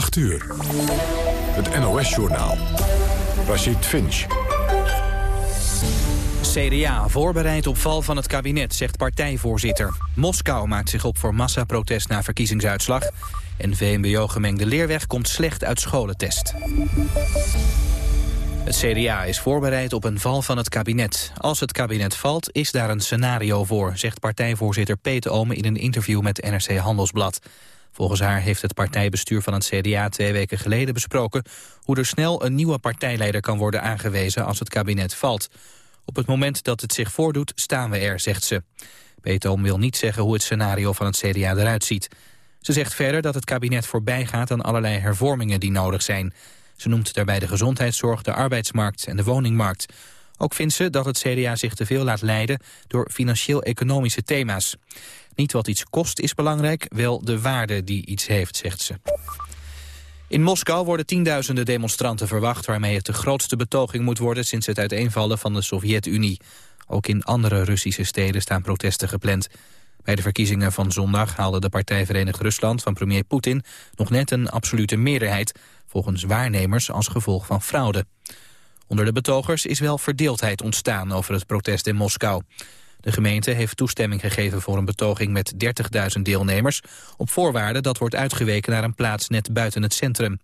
8 uur. Het NOS-journaal. Rashid Finch. CDA voorbereid op val van het kabinet, zegt partijvoorzitter. Moskou maakt zich op voor massaprotest na verkiezingsuitslag. En VMBO-gemengde leerweg komt slecht uit scholentest. Het CDA is voorbereid op een val van het kabinet. Als het kabinet valt, is daar een scenario voor... zegt partijvoorzitter Peter Ome in een interview met NRC Handelsblad. Volgens haar heeft het partijbestuur van het CDA twee weken geleden besproken... hoe er snel een nieuwe partijleider kan worden aangewezen als het kabinet valt. Op het moment dat het zich voordoet, staan we er, zegt ze. Peter Ome wil niet zeggen hoe het scenario van het CDA eruit ziet. Ze zegt verder dat het kabinet voorbij gaat aan allerlei hervormingen die nodig zijn... Ze noemt daarbij de gezondheidszorg, de arbeidsmarkt en de woningmarkt. Ook vindt ze dat het CDA zich te veel laat leiden door financieel-economische thema's. Niet wat iets kost is belangrijk, wel de waarde die iets heeft, zegt ze. In Moskou worden tienduizenden demonstranten verwacht... waarmee het de grootste betoging moet worden sinds het uiteenvallen van de Sovjet-Unie. Ook in andere Russische steden staan protesten gepland. Bij de verkiezingen van zondag haalde de partij Verenigd Rusland van premier Poetin nog net een absolute meerderheid, volgens waarnemers als gevolg van fraude. Onder de betogers is wel verdeeldheid ontstaan over het protest in Moskou. De gemeente heeft toestemming gegeven voor een betoging met 30.000 deelnemers... op voorwaarde dat wordt uitgeweken naar een plaats net buiten het centrum.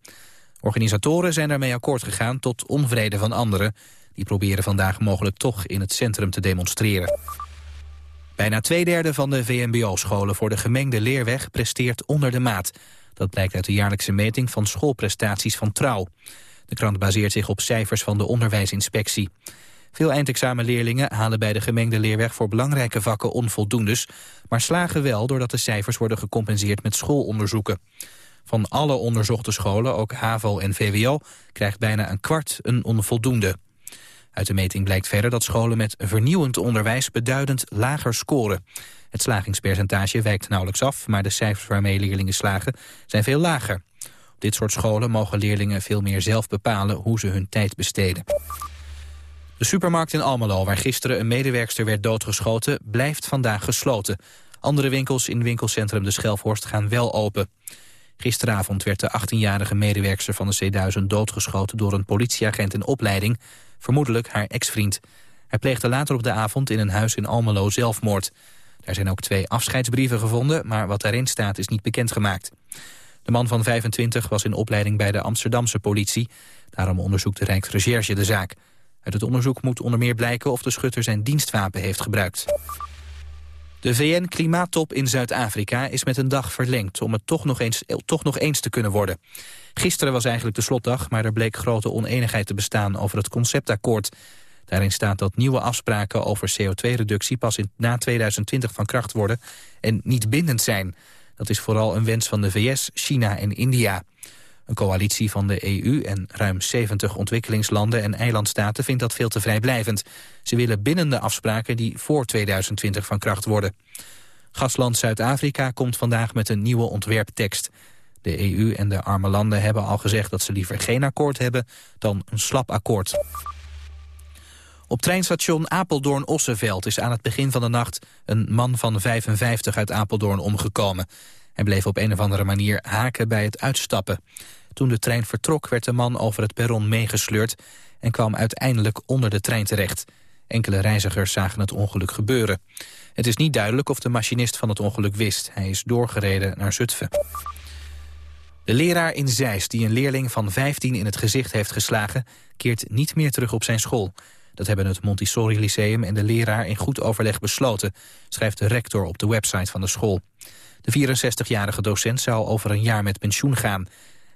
Organisatoren zijn daarmee akkoord gegaan tot onvrede van anderen. Die proberen vandaag mogelijk toch in het centrum te demonstreren. Bijna twee derde van de VMBO-scholen voor de gemengde leerweg presteert onder de maat. Dat blijkt uit de jaarlijkse meting van schoolprestaties van Trouw. De krant baseert zich op cijfers van de onderwijsinspectie. Veel eindexamenleerlingen halen bij de gemengde leerweg voor belangrijke vakken onvoldoendes, maar slagen wel doordat de cijfers worden gecompenseerd met schoolonderzoeken. Van alle onderzochte scholen, ook HAVO en VWO, krijgt bijna een kwart een onvoldoende. Uit de meting blijkt verder dat scholen met vernieuwend onderwijs beduidend lager scoren. Het slagingspercentage wijkt nauwelijks af, maar de cijfers waarmee leerlingen slagen zijn veel lager. Op dit soort scholen mogen leerlingen veel meer zelf bepalen hoe ze hun tijd besteden. De supermarkt in Almelo, waar gisteren een medewerkster werd doodgeschoten, blijft vandaag gesloten. Andere winkels in winkelcentrum De Schelvorst gaan wel open. Gisteravond werd de 18-jarige medewerkster van de C1000 doodgeschoten door een politieagent in opleiding, vermoedelijk haar ex-vriend. Hij pleegde later op de avond in een huis in Almelo zelfmoord. Er zijn ook twee afscheidsbrieven gevonden, maar wat daarin staat is niet bekendgemaakt. De man van 25 was in opleiding bij de Amsterdamse politie. Daarom onderzoekt de Rijksrecherche de zaak. Uit het onderzoek moet onder meer blijken of de schutter zijn dienstwapen heeft gebruikt. De VN-klimaattop in Zuid-Afrika is met een dag verlengd... om het toch nog, eens, toch nog eens te kunnen worden. Gisteren was eigenlijk de slotdag, maar er bleek grote oneenigheid te bestaan... over het conceptakkoord. Daarin staat dat nieuwe afspraken over CO2-reductie... pas in, na 2020 van kracht worden en niet bindend zijn. Dat is vooral een wens van de VS, China en India. Een coalitie van de EU en ruim 70 ontwikkelingslanden en eilandstaten vindt dat veel te vrijblijvend. Ze willen bindende afspraken die voor 2020 van kracht worden. Gasland Zuid-Afrika komt vandaag met een nieuwe ontwerptekst. De EU en de arme landen hebben al gezegd dat ze liever geen akkoord hebben dan een slap akkoord. Op treinstation Apeldoorn-Osseveld is aan het begin van de nacht een man van 55 uit Apeldoorn omgekomen. Hij bleef op een of andere manier haken bij het uitstappen. Toen de trein vertrok werd de man over het perron meegesleurd... en kwam uiteindelijk onder de trein terecht. Enkele reizigers zagen het ongeluk gebeuren. Het is niet duidelijk of de machinist van het ongeluk wist. Hij is doorgereden naar Zutphen. De leraar in Zeist die een leerling van 15 in het gezicht heeft geslagen... keert niet meer terug op zijn school. Dat hebben het Montessori Lyceum en de leraar in goed overleg besloten... schrijft de rector op de website van de school. De 64-jarige docent zou over een jaar met pensioen gaan.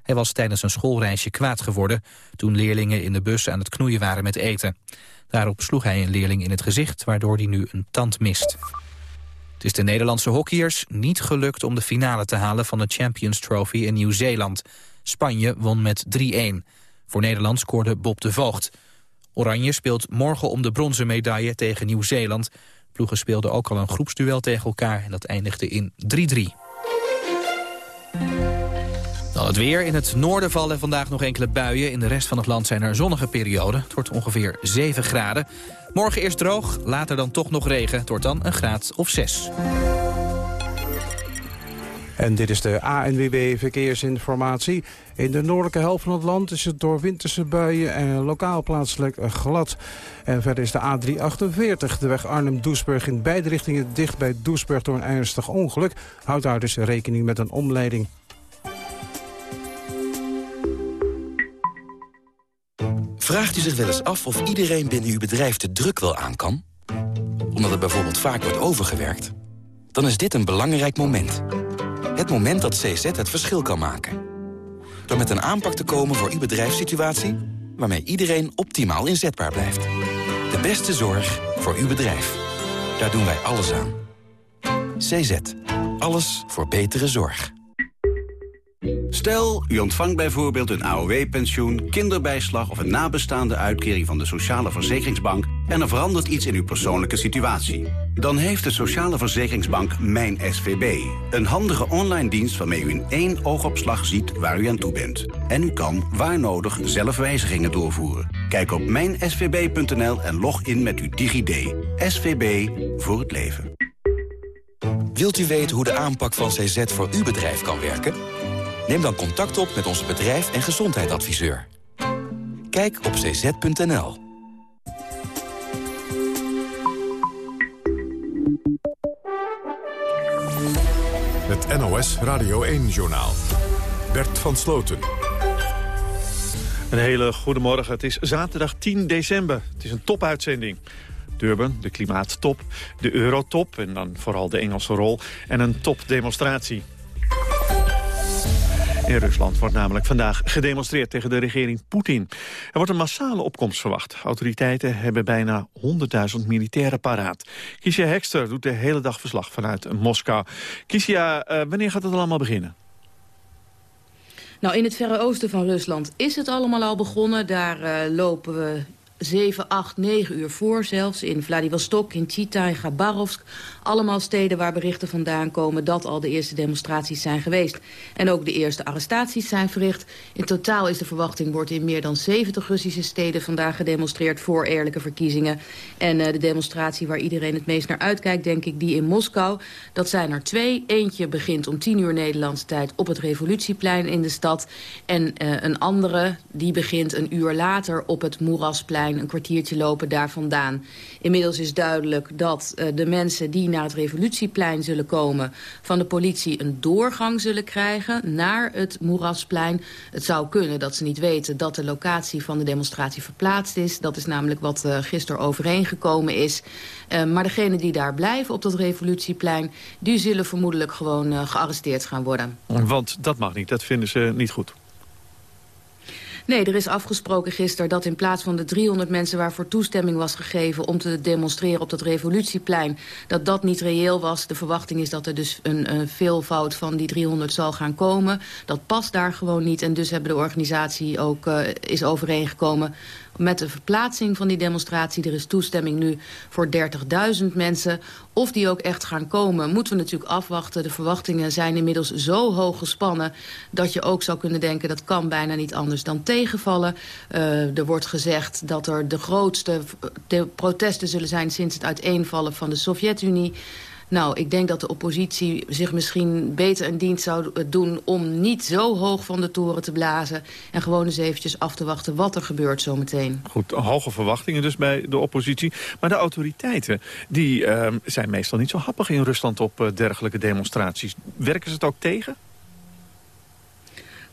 Hij was tijdens een schoolreisje kwaad geworden... toen leerlingen in de bus aan het knoeien waren met eten. Daarop sloeg hij een leerling in het gezicht, waardoor hij nu een tand mist. Het is de Nederlandse hockeyers niet gelukt om de finale te halen... van de Champions Trophy in Nieuw-Zeeland. Spanje won met 3-1. Voor Nederland scoorde Bob de Voogd. Oranje speelt morgen om de bronzen medaille tegen Nieuw-Zeeland ploegen speelden ook al een groepsduel tegen elkaar en dat eindigde in 3-3. Dan het weer. In het noorden vallen vandaag nog enkele buien. In de rest van het land zijn er zonnige perioden. Het wordt ongeveer 7 graden. Morgen eerst droog, later dan toch nog regen. Het wordt dan een graad of 6. En dit is de ANWB Verkeersinformatie. In de noordelijke helft van het land is het door winterse buien en lokaal plaatselijk glad. En verder is de A348, de weg Arnhem-Doesburg in beide richtingen dicht bij Doesburg door een ernstig ongeluk. Houd daar dus rekening met een omleiding. Vraagt u zich wel eens af of iedereen binnen uw bedrijf de druk wel aan kan? Omdat het bijvoorbeeld vaak wordt overgewerkt? Dan is dit een belangrijk moment. Het moment dat CZ het verschil kan maken. Door met een aanpak te komen voor uw bedrijfssituatie... waarmee iedereen optimaal inzetbaar blijft. De beste zorg voor uw bedrijf. Daar doen wij alles aan. CZ. Alles voor betere zorg. Stel, u ontvangt bijvoorbeeld een AOW-pensioen, kinderbijslag... of een nabestaande uitkering van de Sociale Verzekeringsbank... en er verandert iets in uw persoonlijke situatie. Dan heeft de Sociale Verzekeringsbank Mijn SVB. Een handige online dienst waarmee u in één oogopslag ziet waar u aan toe bent. En u kan, waar nodig, zelf wijzigingen doorvoeren. Kijk op mijnsvb.nl en log in met uw DigiD. SVB voor het leven. Wilt u weten hoe de aanpak van CZ voor uw bedrijf kan werken? Neem dan contact op met onze bedrijf- en gezondheidsadviseur. Kijk op cz.nl. NOS Radio 1-journaal. Bert van Sloten. Een hele goede morgen. Het is zaterdag 10 december. Het is een topuitzending. Durban, de klimaattop, de eurotop en dan vooral de Engelse rol... en een topdemonstratie. In Rusland wordt namelijk vandaag gedemonstreerd tegen de regering Poetin. Er wordt een massale opkomst verwacht. Autoriteiten hebben bijna 100.000 militairen paraat. Kisia Hekster doet de hele dag verslag vanuit Moskou. Kisia, uh, wanneer gaat het allemaal beginnen? Nou, in het verre oosten van Rusland is het allemaal al begonnen. Daar uh, lopen we 7, 8, 9 uur voor zelfs. In Vladivostok, in Chita, in Gabarovsk. Allemaal steden waar berichten vandaan komen dat al de eerste demonstraties zijn geweest. En ook de eerste arrestaties zijn verricht. In totaal is de verwachting wordt in meer dan 70 Russische steden vandaag gedemonstreerd voor eerlijke verkiezingen. En uh, de demonstratie waar iedereen het meest naar uitkijkt, denk ik, die in Moskou. Dat zijn er twee. Eentje begint om 10 uur Nederlandse tijd op het Revolutieplein in de stad. En uh, een andere, die begint een uur later op het Moerasplein, een kwartiertje lopen daar vandaan. Inmiddels is duidelijk dat uh, de mensen die naar het Revolutieplein zullen komen... van de politie een doorgang zullen krijgen naar het Moerasplein. Het zou kunnen dat ze niet weten dat de locatie van de demonstratie verplaatst is. Dat is namelijk wat uh, gisteren overeengekomen is. Uh, maar degenen die daar blijven op dat Revolutieplein... die zullen vermoedelijk gewoon uh, gearresteerd gaan worden. Want dat mag niet, dat vinden ze niet goed. Nee, er is afgesproken gisteren dat in plaats van de 300 mensen waarvoor toestemming was gegeven om te demonstreren op dat revolutieplein, dat dat niet reëel was. De verwachting is dat er dus een, veelvoud van die 300 zal gaan komen. Dat past daar gewoon niet en dus hebben de organisatie ook uh, is overeengekomen met de verplaatsing van die demonstratie. Er is toestemming nu voor 30.000 mensen. Of die ook echt gaan komen, moeten we natuurlijk afwachten. De verwachtingen zijn inmiddels zo hoog gespannen... dat je ook zou kunnen denken dat kan bijna niet anders dan tegenvallen. Uh, er wordt gezegd dat er de grootste protesten zullen zijn... sinds het uiteenvallen van de Sovjet-Unie. Nou, ik denk dat de oppositie zich misschien beter een dienst zou doen... om niet zo hoog van de toren te blazen... en gewoon eens eventjes af te wachten wat er gebeurt zometeen. Goed, hoge verwachtingen dus bij de oppositie. Maar de autoriteiten die, uh, zijn meestal niet zo happig in Rusland op uh, dergelijke demonstraties. Werken ze het ook tegen?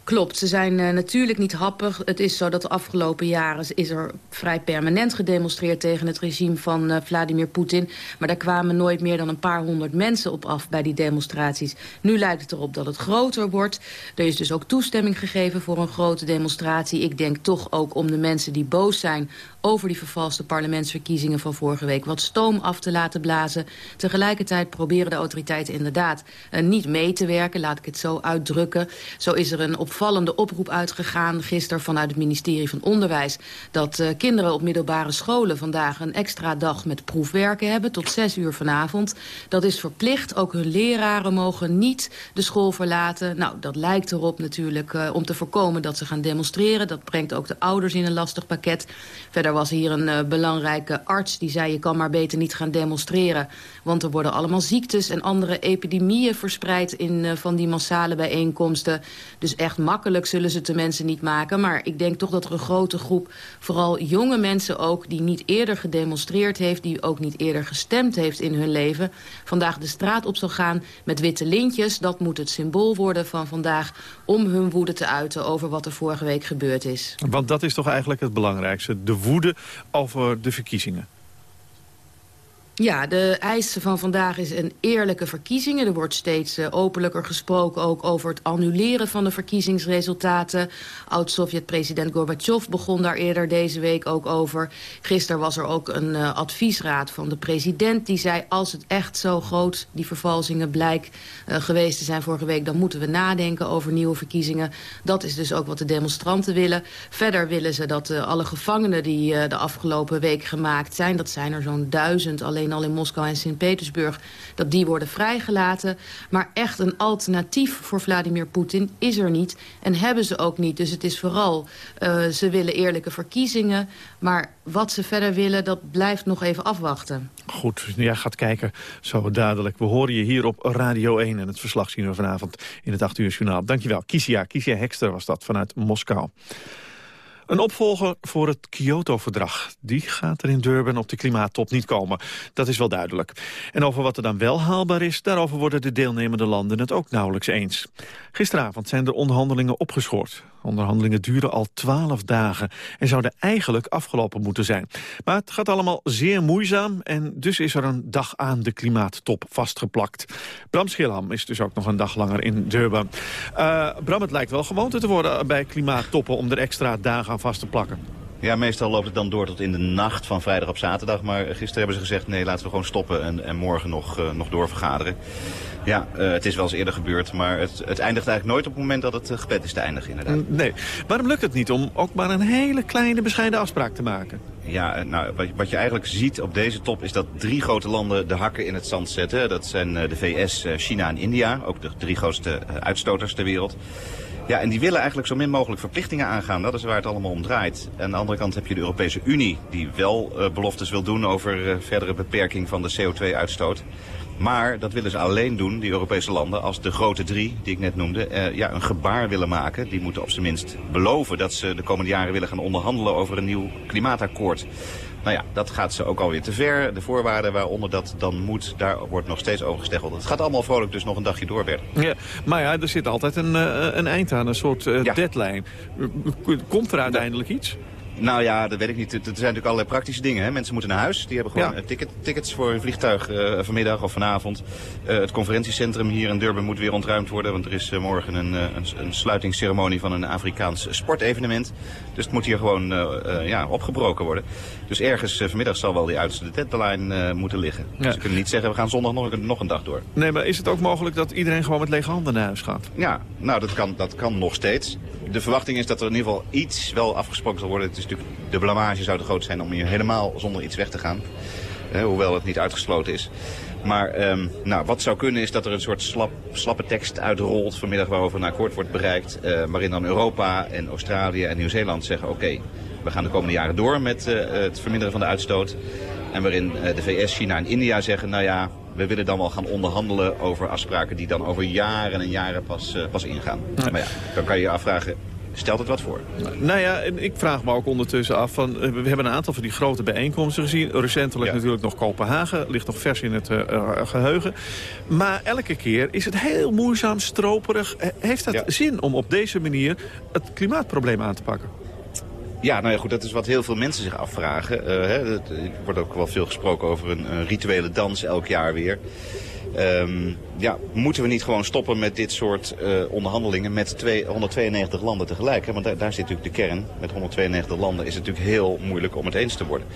Klopt, ze zijn uh, natuurlijk niet happig. Het is zo dat de afgelopen jaren is er vrij permanent gedemonstreerd tegen het regime van uh, Vladimir Poetin. Maar daar kwamen nooit meer dan een paar honderd mensen op af bij die demonstraties. Nu lijkt het erop dat het groter wordt. Er is dus ook toestemming gegeven voor een grote demonstratie. Ik denk toch ook om de mensen die boos zijn over die vervalste parlementsverkiezingen van vorige week wat stoom af te laten blazen. Tegelijkertijd proberen de autoriteiten inderdaad uh, niet mee te werken, laat ik het zo uitdrukken. Zo is er een op opvallende oproep uitgegaan gisteren vanuit het ministerie van Onderwijs... dat uh, kinderen op middelbare scholen vandaag een extra dag met proefwerken hebben... tot zes uur vanavond. Dat is verplicht. Ook hun leraren mogen niet de school verlaten. Nou, dat lijkt erop natuurlijk uh, om te voorkomen dat ze gaan demonstreren. Dat brengt ook de ouders in een lastig pakket. Verder was hier een uh, belangrijke arts die zei... je kan maar beter niet gaan demonstreren... want er worden allemaal ziektes en andere epidemieën verspreid... in van die massale bijeenkomsten. Dus echt makkelijk zullen ze het de mensen niet maken. Maar ik denk toch dat er een grote groep, vooral jonge mensen ook... die niet eerder gedemonstreerd heeft, die ook niet eerder gestemd heeft in hun leven... vandaag de straat op zal gaan met witte lintjes. Dat moet het symbool worden van vandaag om hun woede te uiten... over wat er vorige week gebeurd is. Want dat is toch eigenlijk het belangrijkste. De woede over de verkiezingen. Ja, de eis van vandaag is een eerlijke verkiezingen. Er wordt steeds uh, openlijker gesproken ook over het annuleren van de verkiezingsresultaten. Oud-Sovjet-president Gorbachev begon daar eerder deze week ook over. Gisteren was er ook een uh, adviesraad van de president die zei... als het echt zo groot, die vervalsingen, blijk uh, geweest te zijn vorige week... dan moeten we nadenken over nieuwe verkiezingen. Dat is dus ook wat de demonstranten willen. Verder willen ze dat alle gevangenen die de afgelopen week gemaakt zijn... dat zijn er zo'n duizend alleen alleen al in Moskou en Sint-Petersburg... dat die worden vrijgelaten. Maar echt een alternatief voor Vladimir Poetin is er niet. En hebben ze ook niet. Dus het is vooral, uh, ze willen eerlijke verkiezingen. Maar wat ze verder willen, dat blijft nog even afwachten. Goed, jij gaat kijken zo dadelijk. We horen je hier op Radio 1 en het verslag zien we vanavond in het 8 uur journaal. Dankjewel, Kisia. Kisia Hekster was dat vanuit Moskou. Een opvolger voor het Kyoto-verdrag. Die gaat er in Durban op de klimaattop niet komen. Dat is wel duidelijk. En over wat er dan wel haalbaar is... daarover worden de deelnemende landen het ook nauwelijks eens. Gisteravond zijn de onderhandelingen opgeschort. Onderhandelingen duren al twaalf dagen en zouden eigenlijk afgelopen moeten zijn. Maar het gaat allemaal zeer moeizaam en dus is er een dag aan de klimaattop vastgeplakt. Bram Schilham is dus ook nog een dag langer in Durban. Uh, Bram, het lijkt wel gewoonte te worden bij klimaattoppen om er extra dagen aan vast te plakken. Ja, meestal loopt het dan door tot in de nacht van vrijdag op zaterdag. Maar gisteren hebben ze gezegd, nee, laten we gewoon stoppen en, en morgen nog, uh, nog doorvergaderen. Ja, uh, het is wel eens eerder gebeurd, maar het, het eindigt eigenlijk nooit op het moment dat het uh, gebed is te eindigen, inderdaad. Nee. Waarom lukt het niet om ook maar een hele kleine bescheiden afspraak te maken? Ja, nou, wat, wat je eigenlijk ziet op deze top is dat drie grote landen de hakken in het zand zetten. Dat zijn de VS, China en India, ook de drie grootste uitstoters ter wereld. Ja, en die willen eigenlijk zo min mogelijk verplichtingen aangaan. Dat is waar het allemaal om draait. En aan de andere kant heb je de Europese Unie, die wel uh, beloftes wil doen over uh, verdere beperking van de CO2-uitstoot. Maar dat willen ze alleen doen, die Europese landen, als de grote drie, die ik net noemde, uh, ja, een gebaar willen maken. Die moeten op zijn minst beloven dat ze de komende jaren willen gaan onderhandelen over een nieuw klimaatakkoord. Nou ja, dat gaat ze ook alweer te ver. De voorwaarden waaronder dat dan moet, daar wordt nog steeds over gesteggeld. Het gaat allemaal vrolijk dus nog een dagje doorwerken. Ja, maar ja, er zit altijd een, uh, een eind aan, een soort ja. deadline. Komt er uiteindelijk iets? Nou ja, dat weet ik niet. Er zijn natuurlijk allerlei praktische dingen. Hè. Mensen moeten naar huis. Die hebben gewoon ja. ticket, tickets voor een vliegtuig uh, vanmiddag of vanavond. Uh, het conferentiecentrum hier in Durban moet weer ontruimd worden. Want er is uh, morgen een, een, een, sluitingsceremonie van een Afrikaans sportevenement. Dus het moet hier gewoon ja, opgebroken worden. Dus ergens vanmiddag zal wel die uiterste deadline moeten liggen. Dus ze kunnen niet zeggen, we gaan zondag nog, nog een dag door. Nee, maar is het ook mogelijk dat iedereen gewoon met lege handen naar huis gaat? Ja, nou dat kan, dat kan nog steeds. De verwachting is dat er in ieder geval iets wel afgesproken zal worden. Het is natuurlijk, de blamage zou te groot zijn om hier helemaal zonder iets weg te gaan. Eh, hoewel het niet uitgesloten is. Maar um, nou, wat zou kunnen is dat er een soort slap, slappe tekst uitrolt vanmiddag waarover een akkoord wordt bereikt. Uh, waarin dan Europa en Australië en Nieuw-Zeeland zeggen oké, okay, we gaan de komende jaren door met uh, het verminderen van de uitstoot. En waarin uh, de VS, China en India zeggen nou ja, we willen dan wel gaan onderhandelen over afspraken die dan over jaren en jaren pas, uh, pas ingaan. Ja. Maar ja, dan kan je je afvragen, stelt het wat voor? Nou ja, ik vraag me ook ondertussen af, van, we hebben een aantal van die grote bijeenkomsten gezien. Recentelijk ja. natuurlijk nog Kopenhagen, ligt nog vers in het uh, geheugen. Maar elke keer is het heel moeizaam, stroperig. Heeft ja. zin om op deze manier het klimaatprobleem aan te pakken? Ja, nou ja, goed, dat is wat heel veel mensen zich afvragen. Uh, hè, er wordt ook wel veel gesproken over een, rituele dans elk jaar weer. Um, ja, moeten we niet gewoon stoppen met dit soort uh, onderhandelingen met twee, 192 landen tegelijk? Hè? Want daar, daar zit natuurlijk de kern. Met 192 landen is het natuurlijk heel moeilijk om het eens te worden.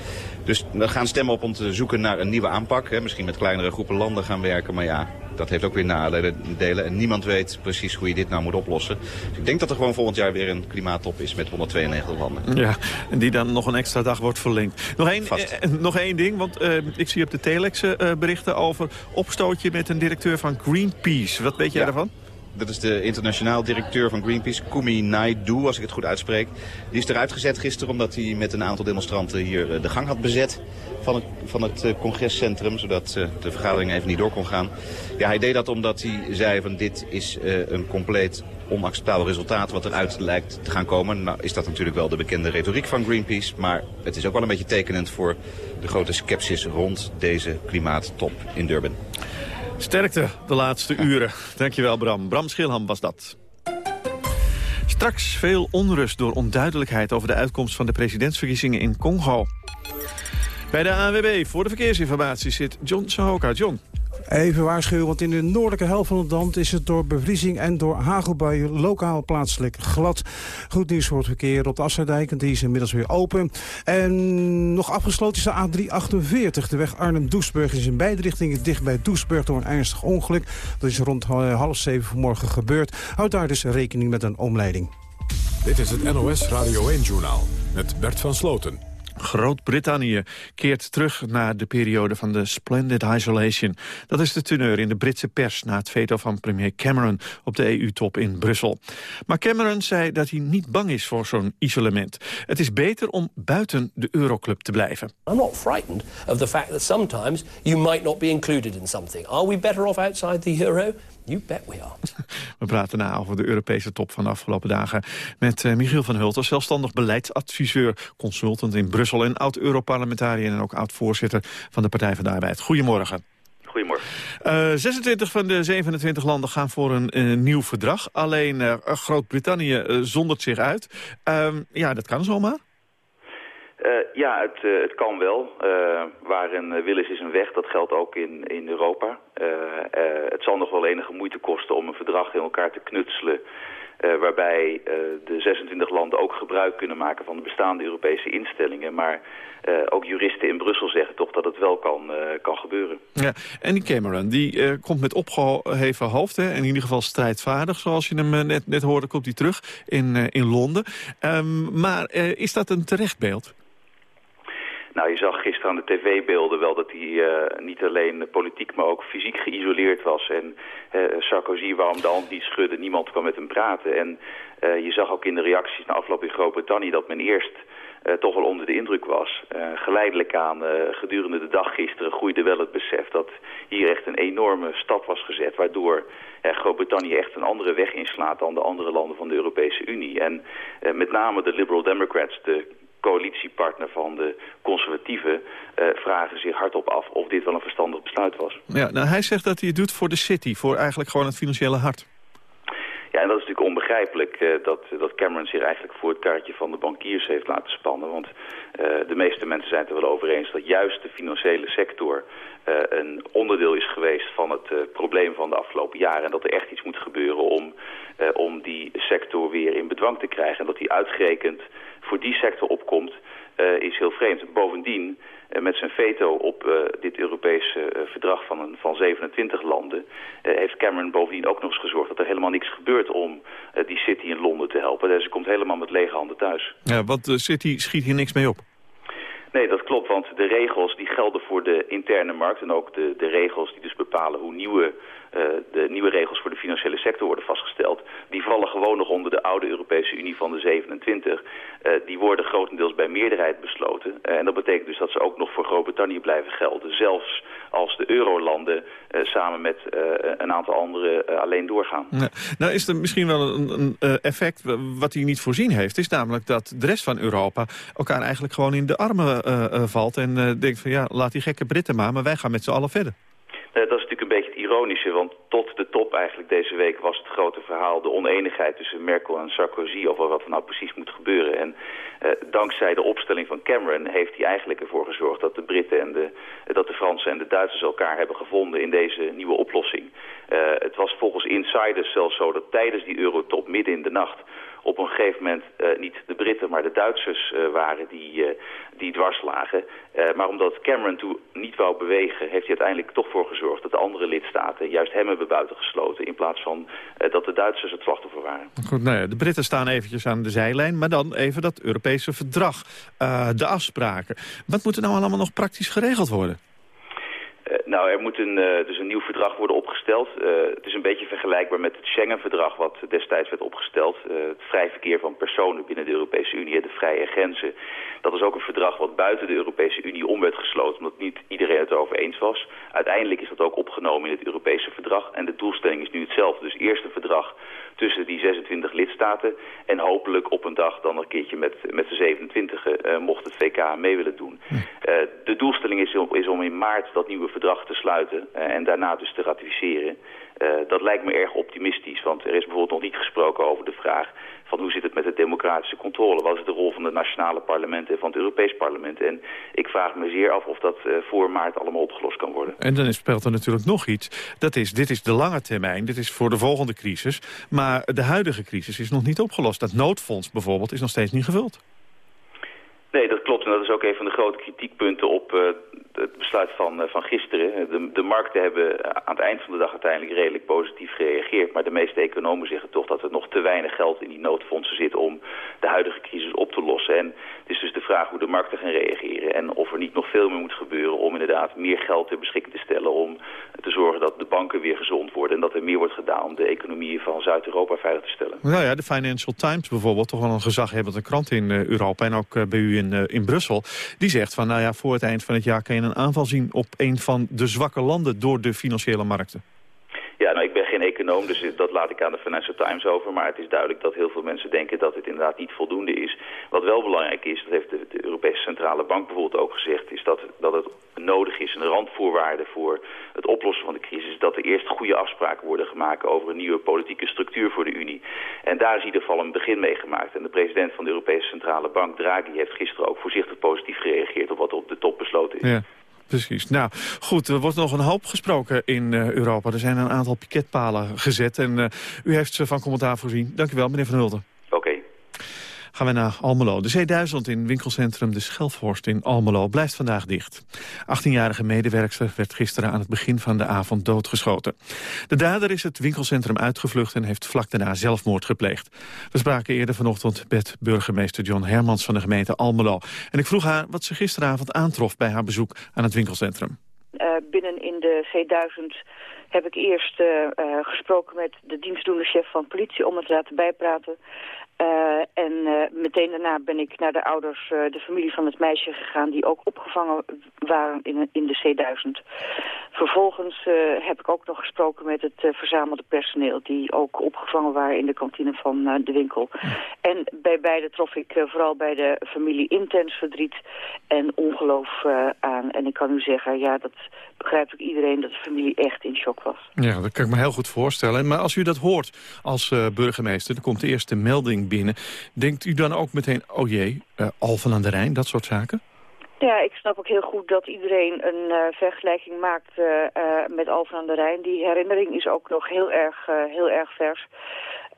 Dus we gaan stemmen op om te zoeken naar een nieuwe aanpak. Hè? Misschien met kleinere groepen landen gaan werken. Maar ja, dat heeft ook weer nadelen. En niemand weet precies hoe je dit nou moet oplossen. Dus ik denk dat er gewoon volgend jaar weer een klimaattop is met 192 landen. Ja, en die dan nog een extra dag wordt verlengd. Nog één, eh, nog één ding, want eh, ik zie op de telex eh, berichten over opstootje met een directeur van Greenpeace. Wat weet jij daarvan? Dat is de internationaal directeur van Greenpeace, Kumi Naidu, als ik het goed uitspreek. Die is eruit gezet gisteren omdat hij met een aantal demonstranten hier eh, de gang had bezet van het, van het eh, congrescentrum, zodat eh, de vergadering even niet door kon gaan. Ja, hij deed dat omdat hij zei van dit is een compleet onacceptabel resultaat wat eruit lijkt te gaan komen. Nou is dat natuurlijk wel de bekende retoriek van Greenpeace, maar het is ook wel een beetje tekenend voor de grote sceptisch rond deze klimaattop in Durban. Sterkte de laatste uren. Dankjewel Bram. Bram Schilham was dat. Straks veel onrust door onduidelijkheid over de uitkomst van de presidentsverkiezingen in Congo. Bij de ANWB voor de verkeersinformatie zit John Sahoka. John. Even waarschuwen, want in de noordelijke helft van het land is het door bevriezing en door hagelbuien lokaal plaatselijk glad. Goed nieuws voor het verkeer op de Afsluitdijk, die is inmiddels weer open. En nog afgesloten is de A348. De weg Arnhem-Doesburg is in beide richtingen dicht bij Doesburg door een ernstig ongeluk. Dat is rond half zeven vanmorgen gebeurd. Houd daar dus rekening met een omleiding. Dit is het NOS Radio 1-journaal met Bert van Sloten. Groot-Brittannië keert terug naar de periode van de Splendid Isolation. Dat is de teneur in de Britse pers na het veto van premier Cameron op de EU-top in Brussel. Maar Cameron zei dat hij niet bang is voor zo'n isolement. Het is beter om buiten de Euroclub te blijven. I'm not frightened of the fact that sometimes you might not be included in something. Are we better off outside the euro? You bet we are. We praten na over de Europese top van de afgelopen dagen... met uh, Michiel van Hulten, zelfstandig beleidsadviseur... consultant in Brussel en oud-Europarlementariër... en ook oud-voorzitter van de Partij van de Arbeid. Goedemorgen. Goedemorgen. Uh, eh, 26 van de 27 landen gaan voor een uh, nieuw verdrag. Alleen uh, Groot-Brittannië zondert zich uit. Ehm, ja, dat kan zomaar. Uh, ja, het, uh, het kan wel. Uh, waar een wil is, een weg. Dat geldt ook in, in Europa. het zal nog wel enige moeite kosten om een verdrag in elkaar te knutselen... waarbij de 26 landen ook gebruik kunnen maken van de bestaande Europese instellingen. Maar ook juristen in Brussel zeggen toch dat het wel kan, kan gebeuren. Ja, en die Cameron, die komt met opgeheven hoofd, hè, in ieder geval strijdvaardig. Zoals je hem net, net hoorde, komt hij terug in, in Londen. Um, maar is dat een terecht beeld? Nou, je zag gisteren aan de tv-beelden wel dat hij uh, niet alleen politiek, maar ook fysiek geïsoleerd was. En uh, Sarkozy waarom de hand niet schudde, niemand kwam met hem praten. En uh, je zag ook in de reacties na afloop in Groot-Brittannië dat men eerst toch wel onder de indruk was. geleidelijk aan, gedurende de dag gisteren, groeide wel het besef dat hier echt een enorme stap was gezet. Waardoor Groot-Brittannië echt een andere weg inslaat dan de andere landen van de Europese Unie. En met name de Liberal Democrats, de coalitiepartner van de conservatieven uh, vragen zich hardop af of dit wel een verstandig besluit was. Ja, nou, hij zegt dat hij het doet voor de city, voor eigenlijk gewoon het financiële hart. Ja, en dat is natuurlijk onbegrijpelijk uh, dat, dat Cameron zich eigenlijk voor het kaartje van de bankiers heeft laten spannen. Want uh, de meeste mensen zijn het er wel over eens dat juist de financiële sector uh, een onderdeel is geweest van het probleem van de afgelopen jaren. En dat er echt iets moet gebeuren om, om die sector weer in bedwang te krijgen. En dat die uitgerekend voor die sector opkomt, uh, is heel vreemd. Bovendien, uh, met zijn veto op uh, dit Europese verdrag van, een, van 27 landen... heeft Cameron bovendien ook nog eens gezorgd dat er helemaal niks gebeurt... om die city in Londen te helpen. Dus ze komt helemaal met lege handen thuis. Ja, want de city schiet hier niks mee op. Nee, dat klopt, want de regels die gelden voor de interne markt... en ook de, de regels die dus bepalen hoe nieuwe de nieuwe regels voor de financiële sector worden vastgesteld... die vallen gewoon nog onder de oude Europese Unie van de 27. Uh, die worden grotendeels bij meerderheid besloten. Uh, en dat betekent dus dat ze ook nog voor Groot-Brittannië blijven gelden. Zelfs als de eurolanden samen met een aantal anderen alleen doorgaan. Ja. Nou is er misschien wel een, een effect wat hij niet voorzien heeft. is namelijk dat de rest van Europa elkaar eigenlijk gewoon in de armen valt... en denkt van ja, laat die gekke Britten maar, maar wij gaan met z'n allen verder. Uh, dat is natuurlijk een beetje het ironische, want tot de top eigenlijk deze week was het grote verhaal de oneenigheid tussen Merkel en Sarkozy over wat er nou precies moet gebeuren. En uh, dankzij de opstelling van Cameron heeft hij eigenlijk ervoor gezorgd dat de Britten en de, dat de Fransen en de Duitsers elkaar hebben gevonden in deze nieuwe oplossing. Uh, het was volgens insiders zelfs zo dat tijdens die eurotop midden in de nacht op een gegeven moment niet de Britten, maar de Duitsers waren die, die dwars lagen. maar omdat Cameron toen niet wou bewegen, heeft hij uiteindelijk toch voor gezorgd dat de andere lidstaten juist hem hebben buitengesloten. In plaats van dat de Duitsers het slachtoffer waren. Goed, nou ja, de Britten staan eventjes aan de zijlijn, maar dan even dat Europese verdrag, de afspraken. Wat moet er nou allemaal nog praktisch geregeld worden? Uh, nou, er moet een, uh, dus een nieuw verdrag worden opgesteld. Uh, het is een beetje vergelijkbaar met het Schengen-verdrag wat destijds werd opgesteld. het vrij verkeer van personen binnen de Europese Unie, de vrije grenzen. Dat is ook een verdrag wat buiten de Europese Unie om werd gesloten, omdat niet iedereen het erover eens was. Uiteindelijk is dat ook opgenomen in het Europese verdrag en de doelstelling is nu hetzelfde. Dus eerst een verdrag tussen die 26 lidstaten. En hopelijk op een dag dan een keertje met, met de 27 uh, mocht het VK mee willen doen. Uh, de doelstelling is, is, om in maart dat nieuwe verdrag te sluiten uh, en daarna dus te ratificeren. dat lijkt me erg optimistisch, want er is bijvoorbeeld nog niet gesproken over de vraag van hoe zit het met de democratische controle? Wat is de rol van de nationale parlementen en van het Europees parlement? En ik vraag me zeer af of dat uh, voor maart allemaal opgelost kan worden. En dan speelt er natuurlijk nog iets. Dat is, dit is de lange termijn, dit is voor de volgende crisis. Maar de huidige crisis is nog niet opgelost. Dat noodfonds bijvoorbeeld is nog steeds niet gevuld. Nee, dat klopt. En dat is ook een van de grote kritiekpunten op uh, het besluit van, uh, van gisteren. De, de, markten hebben aan het eind van de dag uiteindelijk redelijk positief gereageerd. Maar de meeste economen zeggen toch dat er nog te weinig geld in die noodfondsen zit om de huidige crisis op te lossen. En het is dus de vraag hoe de markten gaan reageren. En of er niet nog veel meer moet gebeuren om inderdaad meer geld ter beschikking te stellen. Om te zorgen dat de banken weer gezond worden. En dat er meer wordt gedaan om de economieën van Zuid-Europa veilig te stellen. Nou ja, de Financial Times bijvoorbeeld, toch wel een gezaghebbende krant in uh, Europa. En ook bij u in, in Brussel. Die zegt van, nou ja, voor het eind van het jaar kan je een aanval zien op een van de zwakke landen door de financiële markten. Ja, nou, ik ben geen dus dat laat ik aan de Financial Times over. Maar het is duidelijk dat heel veel mensen denken dat het inderdaad niet voldoende is. Wat wel belangrijk is, dat heeft de, Europese Centrale Bank bijvoorbeeld ook gezegd... is dat, dat het nodig is, een randvoorwaarde voor het oplossen van de crisis... dat er eerst goede afspraken worden gemaakt over een nieuwe politieke structuur voor de Unie. En daar is in ieder geval een begin mee gemaakt. En de president van de Europese Centrale Bank, Draghi, heeft gisteren ook voorzichtig positief gereageerd... op wat op de top besloten is. Ja. Precies. Nou, goed, er wordt nog een hoop gesproken in uh, Europa. Er zijn een aantal piketpalen gezet en uh, u heeft ze van commentaar voorzien. Dank u wel, meneer Van Hulten. Gaan we naar Almelo. De C1000 in winkelcentrum De Schelfhorst in Almelo blijft vandaag dicht. 18-jarige medewerkster werd gisteren aan het begin van de avond doodgeschoten. De dader is het winkelcentrum uitgevlucht en heeft vlak daarna zelfmoord gepleegd. We spraken eerder vanochtend met burgemeester John Hermans van de gemeente Almelo. En ik vroeg haar wat ze gisteravond aantrof bij haar bezoek aan het winkelcentrum. Uh, binnen in de C1000 heb ik eerst uh, uh, gesproken met de dienstdoende chef van politie om het te laten bijpraten. Uh, en uh, meteen daarna ben ik naar de ouders, uh, de familie van het meisje gegaan... die ook opgevangen waren in, in de C1000. Vervolgens heb ik ook nog gesproken met het verzamelde personeel... die ook opgevangen waren in de kantine van de winkel. En bij beide trof ik vooral bij de familie intens verdriet en ongeloof aan. En ik kan u zeggen, ja, dat begrijpt ook iedereen... dat de familie echt in shock was. Ja, dat kan ik me heel goed voorstellen. Maar als u dat hoort als burgemeester... dan komt de eerste melding Denkt u dan ook meteen, oh jee, uh, Alphen aan de Rijn, dat soort zaken? Ja, ik snap ook heel goed dat iedereen een uh, vergelijking maakt uh, uh, met Alphen aan de Rijn. Die herinnering is ook nog heel erg, heel erg vers.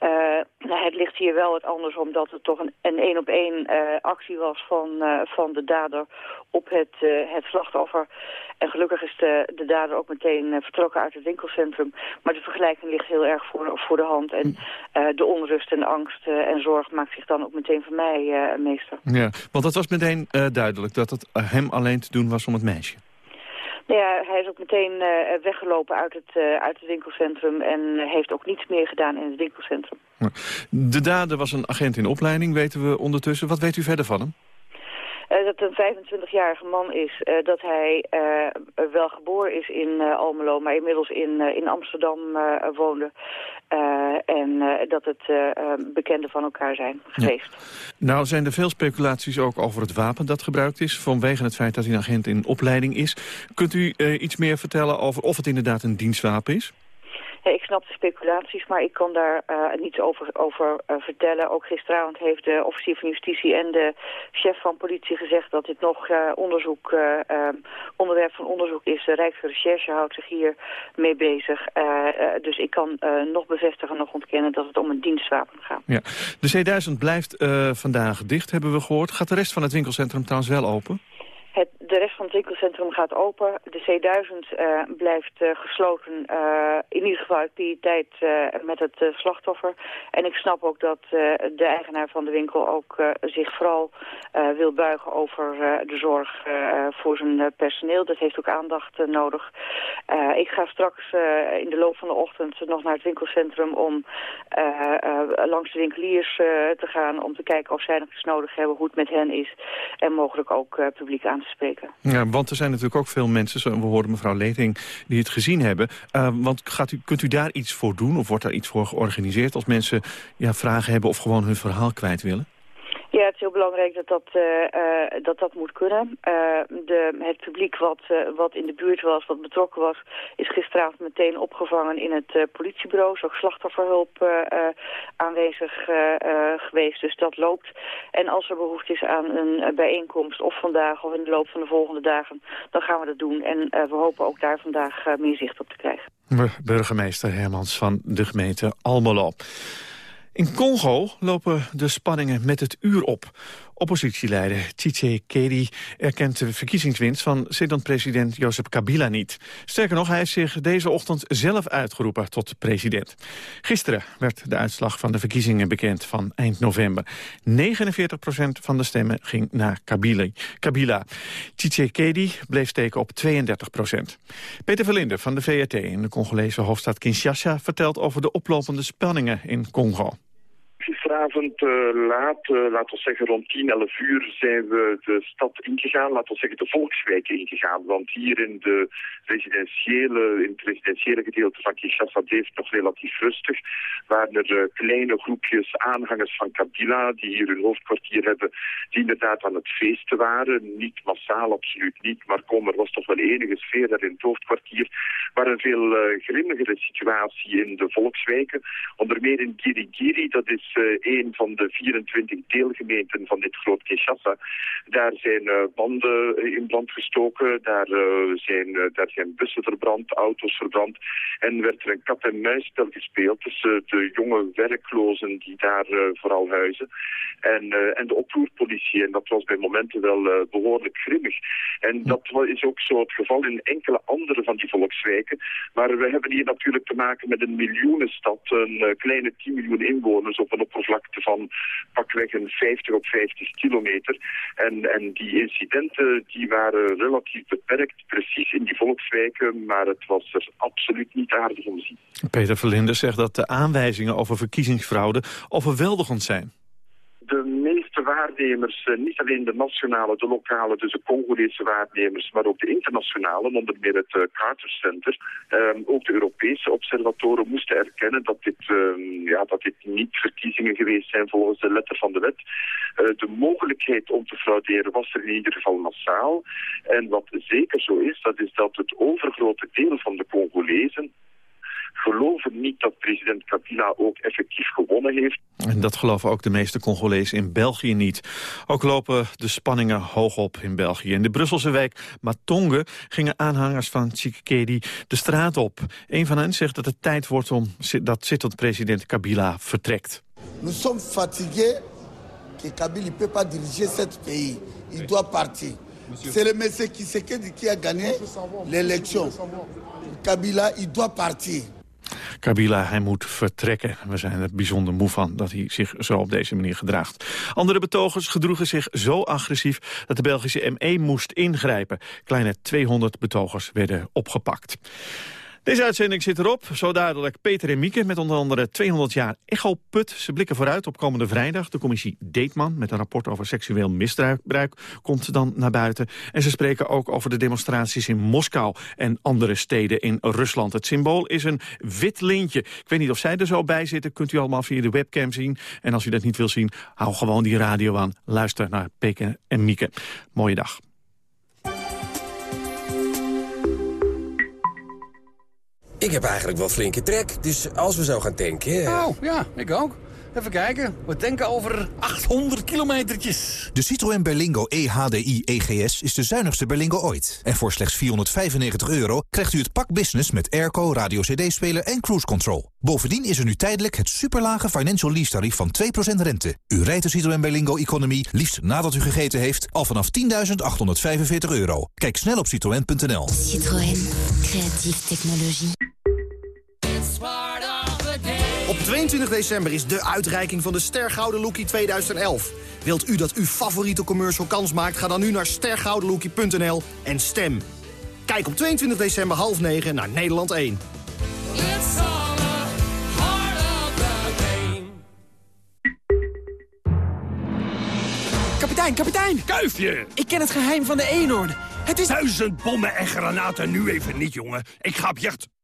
Uh, het ligt hier wel wat anders omdat het toch een één op één uh, actie was van, uh, van de dader op het, het slachtoffer. En gelukkig is de, de dader ook meteen vertrokken uit het winkelcentrum. Maar de vergelijking ligt heel erg voor, voor de hand. En de onrust en angst en zorg maakt zich dan ook meteen van mij meester. Ja, want het was meteen duidelijk dat het hem alleen te doen was om het meisje. Nou ja, hij is ook meteen uh, weggelopen uit het, uh, uit het winkelcentrum en heeft ook niets meer gedaan in het winkelcentrum. De dader was een agent in opleiding, weten we ondertussen. Wat weet u verder van hem? Uh, dat het een 25-jarige man is, uh, dat hij uh, wel geboren is in Almelo, maar inmiddels in, in Amsterdam woonde. en dat het bekenden van elkaar zijn geweest. Ja. Nou zijn er veel speculaties ook over het wapen dat gebruikt is, vanwege het feit dat hij een agent in opleiding is. Kunt u iets meer vertellen over of het inderdaad een dienstwapen is? Ik snap de speculaties, maar ik kan daar niets over, over vertellen. Ook gisteravond heeft de officier van justitie en de chef van politie gezegd dat dit nog onderzoek, onderwerp van onderzoek is. De Rijksrecherche houdt zich hier mee bezig. dus ik kan nog bevestigen, nog ontkennen dat het om een dienstwapen gaat. Ja. De C1000 blijft vandaag dicht, hebben we gehoord. Gaat de rest van het winkelcentrum trouwens wel open? Het, de rest van het winkelcentrum gaat open. De C1000 uh, eh, blijft uh, gesloten, uh, in ieder geval uit die tijd met het slachtoffer. En ik snap ook dat de eigenaar van de winkel ook zich vooral wil buigen over de zorg voor zijn personeel. Dat heeft ook aandacht nodig. ik ga straks in de loop van de ochtend nog naar het winkelcentrum om langs de winkeliers te gaan. Om te kijken of zij nog iets nodig hebben, hoe het met hen is. En mogelijk ook publiek aan spreken. Ja, want er zijn natuurlijk ook veel mensen, we hoorden mevrouw Leting, die het gezien hebben. Uh, want gaat u, kunt u daar iets voor doen of wordt daar iets voor georganiseerd... als mensen ja, vragen hebben of gewoon hun verhaal kwijt willen? Ja, het is heel belangrijk dat dat, uh, uh, dat, dat moet kunnen. Uh, de, het publiek wat, wat in de buurt was, wat betrokken was, is gisteravond meteen opgevangen in het politiebureau. Is ook slachtofferhulp aanwezig geweest, dus dat loopt. En als er behoefte is aan een bijeenkomst, of vandaag of in de loop van de volgende dagen, dan gaan we dat doen. En we hopen ook daar vandaag meer zicht op te krijgen. Burgemeester Hermans van de gemeente Almelo. In Congo lopen de spanningen met het uur op. Oppositieleider Kedi erkent de verkiezingswinst van president Joseph Kabila niet. Sterker nog, hij heeft zich deze ochtend zelf uitgeroepen tot president. Gisteren werd de uitslag van de verkiezingen bekend van eind november. 49% van de stemmen ging naar Kabila. Kabila. Kedi bleef steken op 32% Peter Verlinde van de VRT in de Congolese hoofdstad Kinshasa vertelt over de oplopende spanningen in Congo. Gisteravond uh, laat, uh, laten we zeggen rond 10, 11 uur, zijn we de stad ingegaan, laten we zeggen de volkswijk ingegaan. Want hier in, de residentiële, in het residentiële gedeelte van Kinshasa bleef het nog relatief rustig. Waren er uh, kleine groepjes aanhangers van Kabila, die hier hun hoofdkwartier hebben, die inderdaad aan het feesten waren. Niet massaal, absoluut niet, maar kom, er was toch wel enige sfeer daar in het hoofdkwartier. Maar een veel grimmigere situatie in de volkswijken. Onder meer in Girigiri, dat is uh, een van de 24 deelgemeenten van dit groot Kinshasa. Daar zijn uh, banden eh, in brand gestoken, daar, zijn, daar zijn bussen verbrand, auto's verbrand. En werd er een kat-en-muisspel gespeeld tussen de jonge werklozen die daar vooral huizen en, en de oproerpolitie. En dat was bij momenten wel behoorlijk grimmig. En dat is ook zo het geval in enkele andere van die volkswijken. Maar we hebben hier natuurlijk te maken met een miljoenenstad, een kleine 10 miljoen inwoners op een oppervlakte van pakweg een 50 op 50 kilometer. En, en die incidenten die waren relatief beperkt, precies in die volkswijken, maar het was er absoluut niet aardig om te zien. Peter Verlinde zegt dat de aanwijzingen over verkiezingsfraude overweldigend zijn de waarnemers, eh, niet alleen de nationale, de lokale, dus de Congolese waarnemers, maar ook de internationale, onder meer het uh, Carter Center, ehm, ook de Europese observatoren moesten erkennen dat dit, ehm, ja, dat dit niet verkiezingen geweest zijn volgens de letter van de wet. Uh, de mogelijkheid om te frauderen was er in ieder geval massaal. En wat zeker zo is, dat is dat het overgrote deel van de Congolezen geloven niet dat president Kabila ook effectief gewonnen heeft. En dat geloven ook de meeste Congolezen in België niet. Ook lopen de spanningen hoog op in België. In de Brusselse wijk Matonge gingen aanhangers van Tshisekedi de straat op. Een van hen zegt dat het tijd wordt om dat zittend president Kabila vertrekt. Nous sommes fatigués que Kabila ne peut pas diriger cet pays. Il doit partir. C'est le monsieur Tshisekedi qui a gagné l'élection. Kabila, il doit partir. Kabila, hij moet vertrekken. We zijn er bijzonder moe van dat hij zich zo op deze manier gedraagt. Andere betogers gedroegen zich zo agressief dat de Belgische ME moest ingrijpen. Kleine 200 betogers werden opgepakt. Deze uitzending zit erop. Zo dadelijk Peter en Mieke met onder andere 200 jaar Echo-put. Ze blikken vooruit op komende vrijdag. De commissie Deetman met een rapport over seksueel misbruik komt dan naar buiten. En ze spreken ook over de demonstraties in Moskou en andere steden in Rusland. Het symbool is een wit lintje. Ik weet niet of zij er zo bij zitten. Kunt u allemaal via de webcam zien. En als u dat niet wil zien, hou gewoon die radio aan. Luister naar Peter en Mieke. Mooie dag. Ik heb eigenlijk wel flinke trek, dus als we zo gaan tanken... Oh, ja, ik ook. Even kijken, we denken over 800 kilometertjes. De Citroën Berlingo EHDI EGS is de zuinigste Berlingo ooit. En voor slechts 495 euro krijgt u het pak business met airco, radio-cd-speler en cruise control. Bovendien is er nu tijdelijk het superlage financial lease tarief van 2% rente. U rijdt de Citroën Berlingo Economy liefst nadat u gegeten heeft al vanaf 10.845 euro. Kijk snel op citroën.nl. Citroën, creatieve technologie. Op 22 december is de uitreiking van de Stergouden Lookie 2011. Wilt u dat uw favoriete commercial kans maakt? Ga dan nu naar stergoudenlookie.nl en stem. Kijk op 22 december half 9 naar Nederland 1. Kapitein, kapitein! Kuifje! Ik ken het geheim van de eenhoorn. Het is... Duizend bommen en granaten nu even niet, jongen. Ik ga op jacht.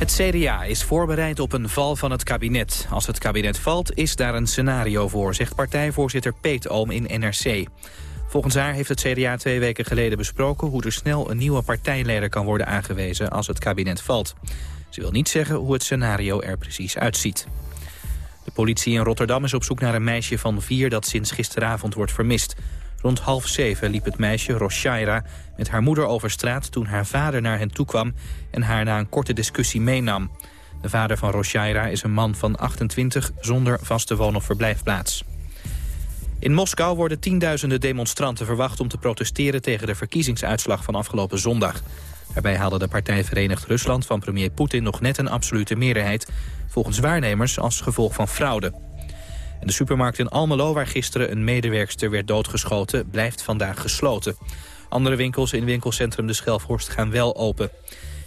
Het CDA is voorbereid op een val van het kabinet. Als het kabinet valt, is daar een scenario voor, zegt partijvoorzitter Peet Oom in NRC. Volgens haar heeft het CDA twee weken geleden besproken... hoe er snel een nieuwe partijleider kan worden aangewezen als het kabinet valt. Ze wil niet zeggen hoe het scenario er precies uitziet. De politie in Rotterdam is op zoek naar een meisje van vier... dat sinds gisteravond wordt vermist. Rond half zeven liep het meisje Roshaira met haar moeder over straat... toen haar vader naar hen toe kwam en haar na een korte discussie meenam. De vader van Roshaira is een man van 28 zonder vaste woon- of verblijfplaats. In Moskou worden tienduizenden demonstranten verwacht om te protesteren tegen de verkiezingsuitslag van afgelopen zondag. Daarbij haalde de partij Verenigd Rusland van premier Poetin nog net een absolute meerderheid, volgens waarnemers als gevolg van fraude. En de supermarkt in Almelo, waar gisteren een medewerkster werd doodgeschoten, blijft vandaag gesloten. Andere winkels in winkelcentrum De Schelvorst gaan wel open.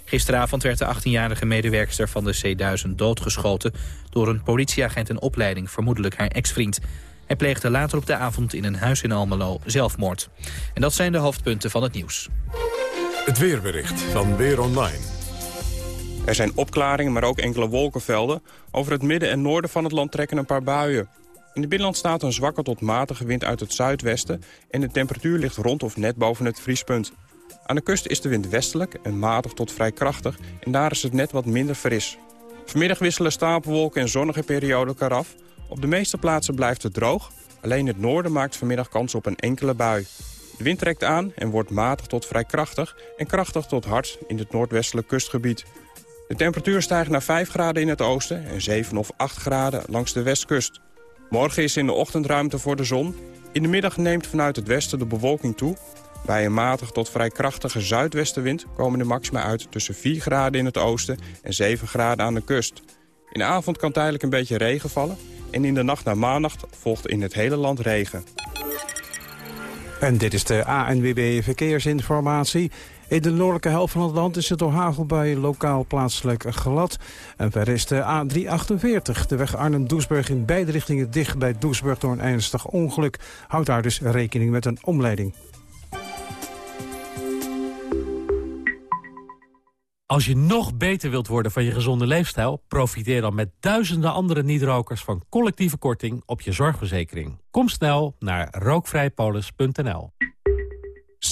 Gisteravond werd de 18-jarige medewerkster van de C1000 doodgeschoten... door een politieagent in opleiding, vermoedelijk haar ex-vriend. Hij pleegde later op de avond in een huis in Almelo zelfmoord. En dat zijn de hoofdpunten van het nieuws. Het weerbericht van Weer Online. Er zijn opklaringen, maar ook enkele wolkenvelden. Over het midden en noorden van het land trekken een paar buien. In de binnenland staat een zwakke tot matige wind uit het zuidwesten... en de temperatuur ligt rond of net boven het vriespunt. Aan de kust is de wind westelijk en matig tot vrij krachtig... en daar is het net wat minder fris. Vanmiddag wisselen stapelwolken en zonnige perioden elkaar af. Op de meeste plaatsen blijft het droog. Alleen het noorden maakt vanmiddag kans op een enkele bui. De wind trekt aan en wordt matig tot vrij krachtig... en krachtig tot hard in het noordwestelijk kustgebied. De temperatuur stijgt naar 5 graden in het oosten... en 7 of 8 graden langs de westkust. Morgen is in de ochtend ruimte voor de zon. In de middag neemt vanuit het westen de bewolking toe. Bij een matig tot vrij krachtige zuidwestenwind komen de maxima uit tussen 4 graden in het oosten en 7 graden aan de kust. In de avond kan tijdelijk een beetje regen vallen en in de nacht naar maandag volgt in het hele land regen. En dit is de ANWB Verkeersinformatie. In de noordelijke helft van het land is het door hagelbuien lokaal plaatselijk glad. En verder is de A348, de weg Arnhem-Doesburg in beide richtingen dicht bij Doesburg door een ernstig ongeluk. Houd daar dus rekening met een omleiding. Als je nog beter wilt worden van je gezonde leefstijl... profiteer dan met duizenden andere niet-rokers van collectieve korting op je zorgverzekering. Kom snel naar rookvrijpolis.nl.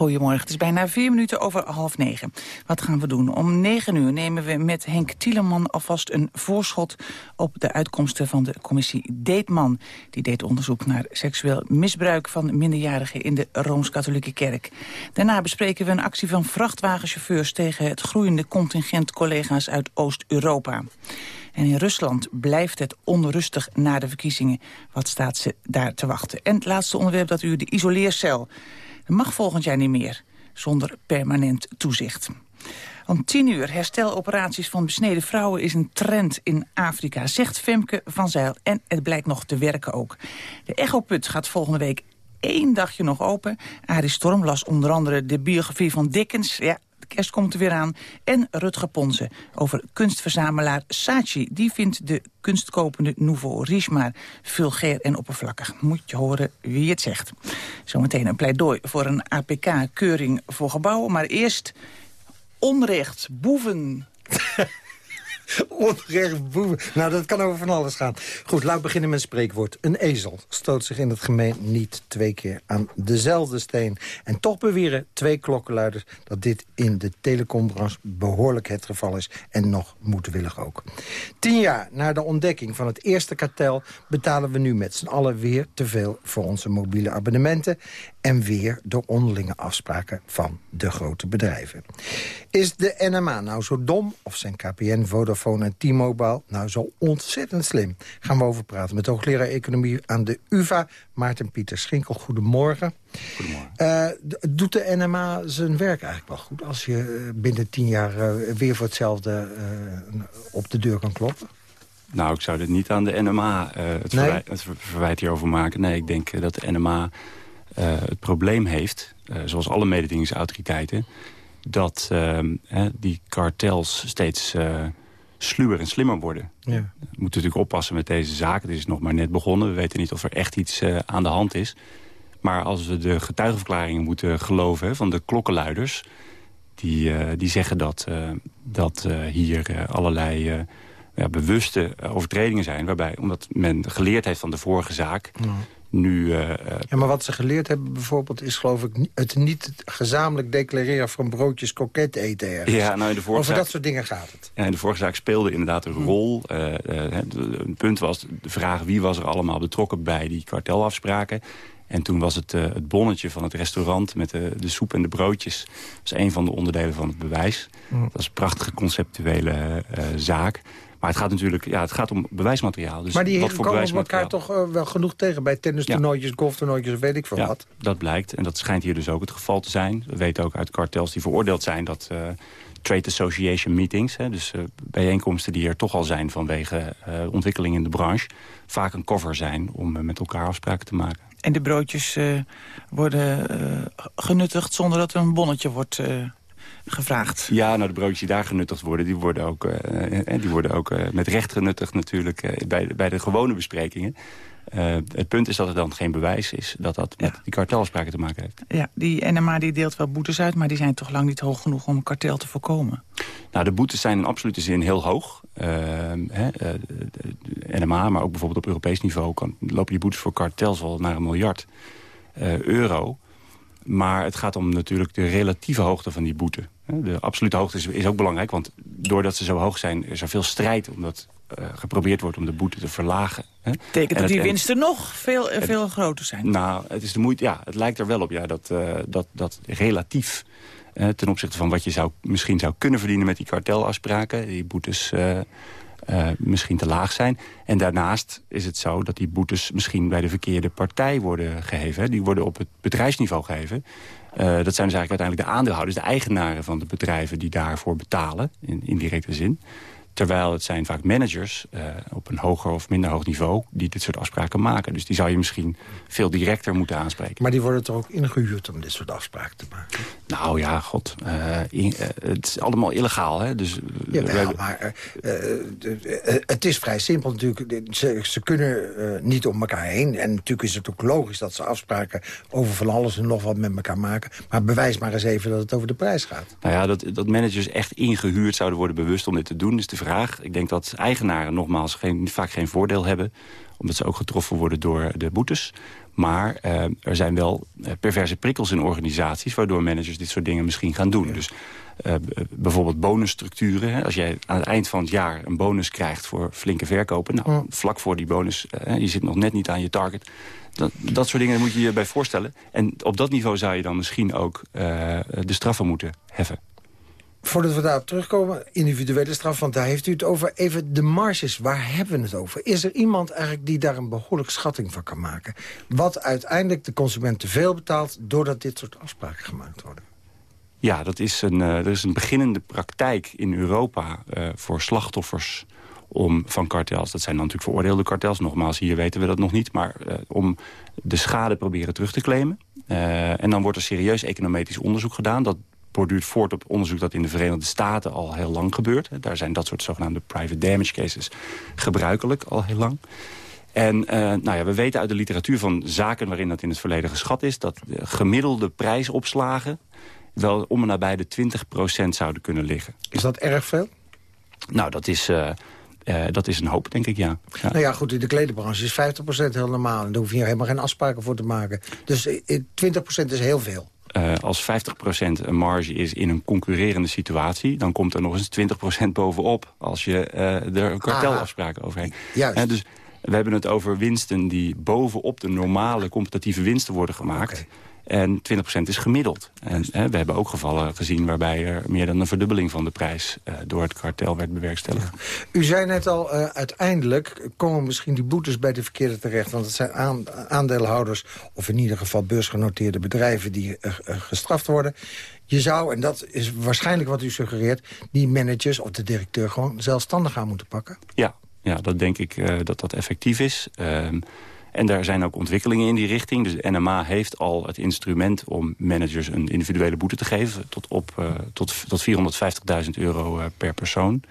Goedemorgen, het is bijna vier minuten over half negen. Wat gaan we doen? Om negen uur nemen we met Henk Tieleman alvast een voorschot... op de uitkomsten van de commissie Deetman. Die deed onderzoek naar seksueel misbruik van minderjarigen... in de Rooms-Katholieke Kerk. Daarna bespreken we een actie van vrachtwagenchauffeurs... tegen het groeiende contingent collega's uit Oost-Europa. En in Rusland blijft het onrustig na de verkiezingen. Wat staat ze daar te wachten? En het laatste onderwerp dat u, de isoleercel mag volgend jaar niet meer, zonder permanent toezicht. Om tien uur hersteloperaties van besneden vrouwen is een trend in Afrika, zegt Femke van Zeil. En het blijkt nog te werken ook. De Echoput gaat volgende week één dagje nog open. Arie Storm las onder andere de biografie van Dickens. Ja, kerst komt er weer aan. En Rutger Ponze over kunstverzamelaar Saatchi. Die vindt de kunstkopende Nouveau Riche maar vulgair en oppervlakkig. Moet je horen wie het zegt. Zometeen een pleidooi voor een APK-keuring voor gebouwen. Maar eerst onrecht, boeven... Onrecht. Nou, dat kan over van alles gaan. Goed, laat beginnen met spreekwoord. Een ezel stoot zich in het gemeen niet twee keer aan dezelfde steen. En toch beweren twee klokkenluiders dat dit in de telecombranche behoorlijk het geval is. En nog moedwillig ook. Tien jaar na de ontdekking van het eerste kartel... betalen we nu met z'n allen weer te veel voor onze mobiele abonnementen en weer door onderlinge afspraken van de grote bedrijven. Is de NMA nou zo dom of zijn KPN, Vodafone en T-Mobile nou zo ontzettend slim? Gaan we over praten met hoogleraar economie aan de UvA, Maarten Pieter Schinkel. Goedemorgen. Goedemorgen. Uh, doet de NMA zijn werk eigenlijk wel goed als je eh, binnen tien jaar uh, weer voor hetzelfde uh, op de deur kan kloppen? Nou, ik zou dit niet aan de NMA het, nee? verwijt, het verwijt hierover maken. Nee, ik denk dat de NMA het probleem heeft, uh, zoals alle mededingingsautoriteiten... dat uh, die kartels steeds sluwer en slimmer worden. Ja. We moeten natuurlijk oppassen met deze zaak. Het is nog maar net begonnen. We weten niet of er echt iets aan de hand is. Maar als we de getuigenverklaringen moeten geloven van de klokkenluiders... die, die zeggen dat, dat hier allerlei... Ja, bewuste overtredingen zijn. Waarbij, omdat men geleerd heeft van de vorige zaak... Ja nu... Uh, ja, maar wat ze geleerd hebben bijvoorbeeld is geloof ik... het niet gezamenlijk declareren van broodjes koket eten ergens. Ja, nou in de Over dat soort dingen gaat het. Ja, in de vorige zaak speelde inderdaad een hm. rol. Uh, uh, een punt was de vraag wie was er allemaal betrokken bij die kartelafspraken. En toen was het, het bonnetje van het restaurant met de, de soep en de broodjes... was een van de onderdelen van het bewijs. Hm. Dat was een prachtige conceptuele zaak. Maar het gaat natuurlijk ja, het gaat om bewijsmateriaal. Dus maar die wat voor komen elkaar toch uh, wel genoeg tegen bij tennistoernooitjes, ja. golftoernooitjes, weet ik veel ja, wat. dat blijkt. En dat schijnt hier dus ook het geval te zijn. We weten ook uit kartels die veroordeeld zijn dat... Uh, trade association meetings, hè, dus uh, bijeenkomsten die er toch al zijn vanwege ontwikkeling in de branche, vaak een cover zijn om met elkaar afspraken te maken. En de broodjes worden genuttigd zonder dat er een bonnetje wordt gevraagd. Ja, nou de broodjes die daar genuttigd worden... die worden ook, uh, die worden ook uh, met recht genuttigd natuurlijk uh, bij, bij de gewone besprekingen. het punt is dat er dan geen bewijs is dat dat met die kartelafspraken te maken heeft. Ja, die NMA die deelt wel boetes uit, maar die zijn toch lang niet hoog genoeg om een kartel te voorkomen? Nou, de boetes zijn in absolute zin heel hoog. Hè, NMA, maar ook bijvoorbeeld op Europees niveau kan, lopen die boetes voor kartels al naar een miljard euro. Maar het gaat om natuurlijk de relatieve hoogte van die boete. De absolute hoogte is, is ook belangrijk, want doordat ze zo hoog zijn... is er veel strijd omdat uh, geprobeerd wordt om de boete te verlagen. Hè? Betekent dat die winsten nog veel, veel groter zijn? Nou, het, is de moeite, ja, het lijkt er wel op ja, dat, uh, dat, dat relatief... Uh, ten opzichte van wat je zou, misschien zou kunnen verdienen met die kartelafspraken... die boetes uh, misschien te laag zijn. En daarnaast is het zo dat die boetes misschien bij de verkeerde partij worden geheven. Hè. Die worden op het bedrijfsniveau gegeven. Uh, dat zijn dus eigenlijk uiteindelijk de aandeelhouders, de eigenaren van de bedrijven die daarvoor betalen, in directe zin. Terwijl het zijn vaak managers uh, op een hoger of minder hoog niveau... die dit soort afspraken maken. Dus die zou je misschien veel directer moeten aanspreken. Maar die worden toch ook ingehuurd om dit soort afspraken te maken? Nou ja, god. Uh, in, uh, het is allemaal illegaal, hè? Dus, ja, maar het is vrij simpel natuurlijk. Ze, ze kunnen niet om elkaar heen. En natuurlijk is het ook logisch dat ze afspraken... over van alles en nog wat met elkaar maken. Maar bewijs maar eens even dat het over de prijs gaat. Nou ja, dat, dat managers echt ingehuurd zouden worden bewust om dit te doen... is de vraag ik denk dat eigenaren nogmaals geen, vaak geen voordeel hebben omdat ze ook getroffen worden door de boetes. Maar er zijn wel perverse prikkels in organisaties... waardoor managers dit soort dingen misschien gaan doen. Dus uh, bijvoorbeeld bonusstructuren. Hè. Als jij aan het eind van het jaar een bonus krijgt voor flinke verkopen... nou, vlak voor die bonus, uh, je zit nog net niet aan je target... Dat, dat soort dingen moet je je bij voorstellen. En op dat niveau zou je dan misschien ook de straffen moeten heffen. Voordat we daarop terugkomen, individuele straf, want daar heeft u het over. Even de marges, waar hebben we het over? Is er iemand eigenlijk die daar een behoorlijk schatting van kan maken? Wat uiteindelijk de consument te veel betaalt... doordat dit soort afspraken gemaakt worden? Ja, dat is een, uh, er is een beginnende praktijk in Europa uh, voor slachtoffers om, van kartels. Dat zijn dan natuurlijk veroordeelde kartels. Nogmaals, hier weten we dat nog niet. Maar uh, om de schade proberen terug te claimen. en dan wordt er serieus econometrisch onderzoek gedaan. Dat borduurt voort op onderzoek dat in de Verenigde Staten al heel lang gebeurt. Daar zijn dat soort zogenaamde private damage cases gebruikelijk al heel lang. En uh, nou ja, we weten uit de literatuur van zaken waarin dat in het verleden geschat is... dat de gemiddelde prijsopslagen wel om en nabij de 20% zouden kunnen liggen. Is dat erg veel? Nou, dat is... Uh, uh, dat is een hoop, denk ik, ja. ja. Nou ja, goed, in de kledingbranche is 50% heel normaal. En daar hoef je helemaal geen afspraken voor te maken. Dus 20% is heel veel. Uh, als 50% een marge is in een concurrerende situatie... dan komt er nog eens 20% bovenop als je uh, er kartelafspraken overheen. Juist. Uh, dus we hebben het over winsten die bovenop de normale competitieve winsten worden gemaakt... Okay. En 20% is gemiddeld. En hè, we hebben ook gevallen gezien waarbij er meer dan een verdubbeling van de prijs uh, door het kartel werd bewerkstelligd. Ja. U zei net al, uh, uiteindelijk komen misschien die boetes bij de verkeerde terecht. Want het zijn aan, aandeelhouders, of in ieder geval beursgenoteerde bedrijven die uh, gestraft worden. Je zou, en dat is waarschijnlijk wat u suggereert, die managers of de directeur gewoon zelfstandig aan moeten pakken. Ja, ja dat denk ik dat dat effectief is. Ehm, En daar zijn ook ontwikkelingen in die richting. Dus de NMA heeft al het instrument om managers een individuele boete te geven... tot, op, uh, tot, tot 450.000 euro uh, per persoon.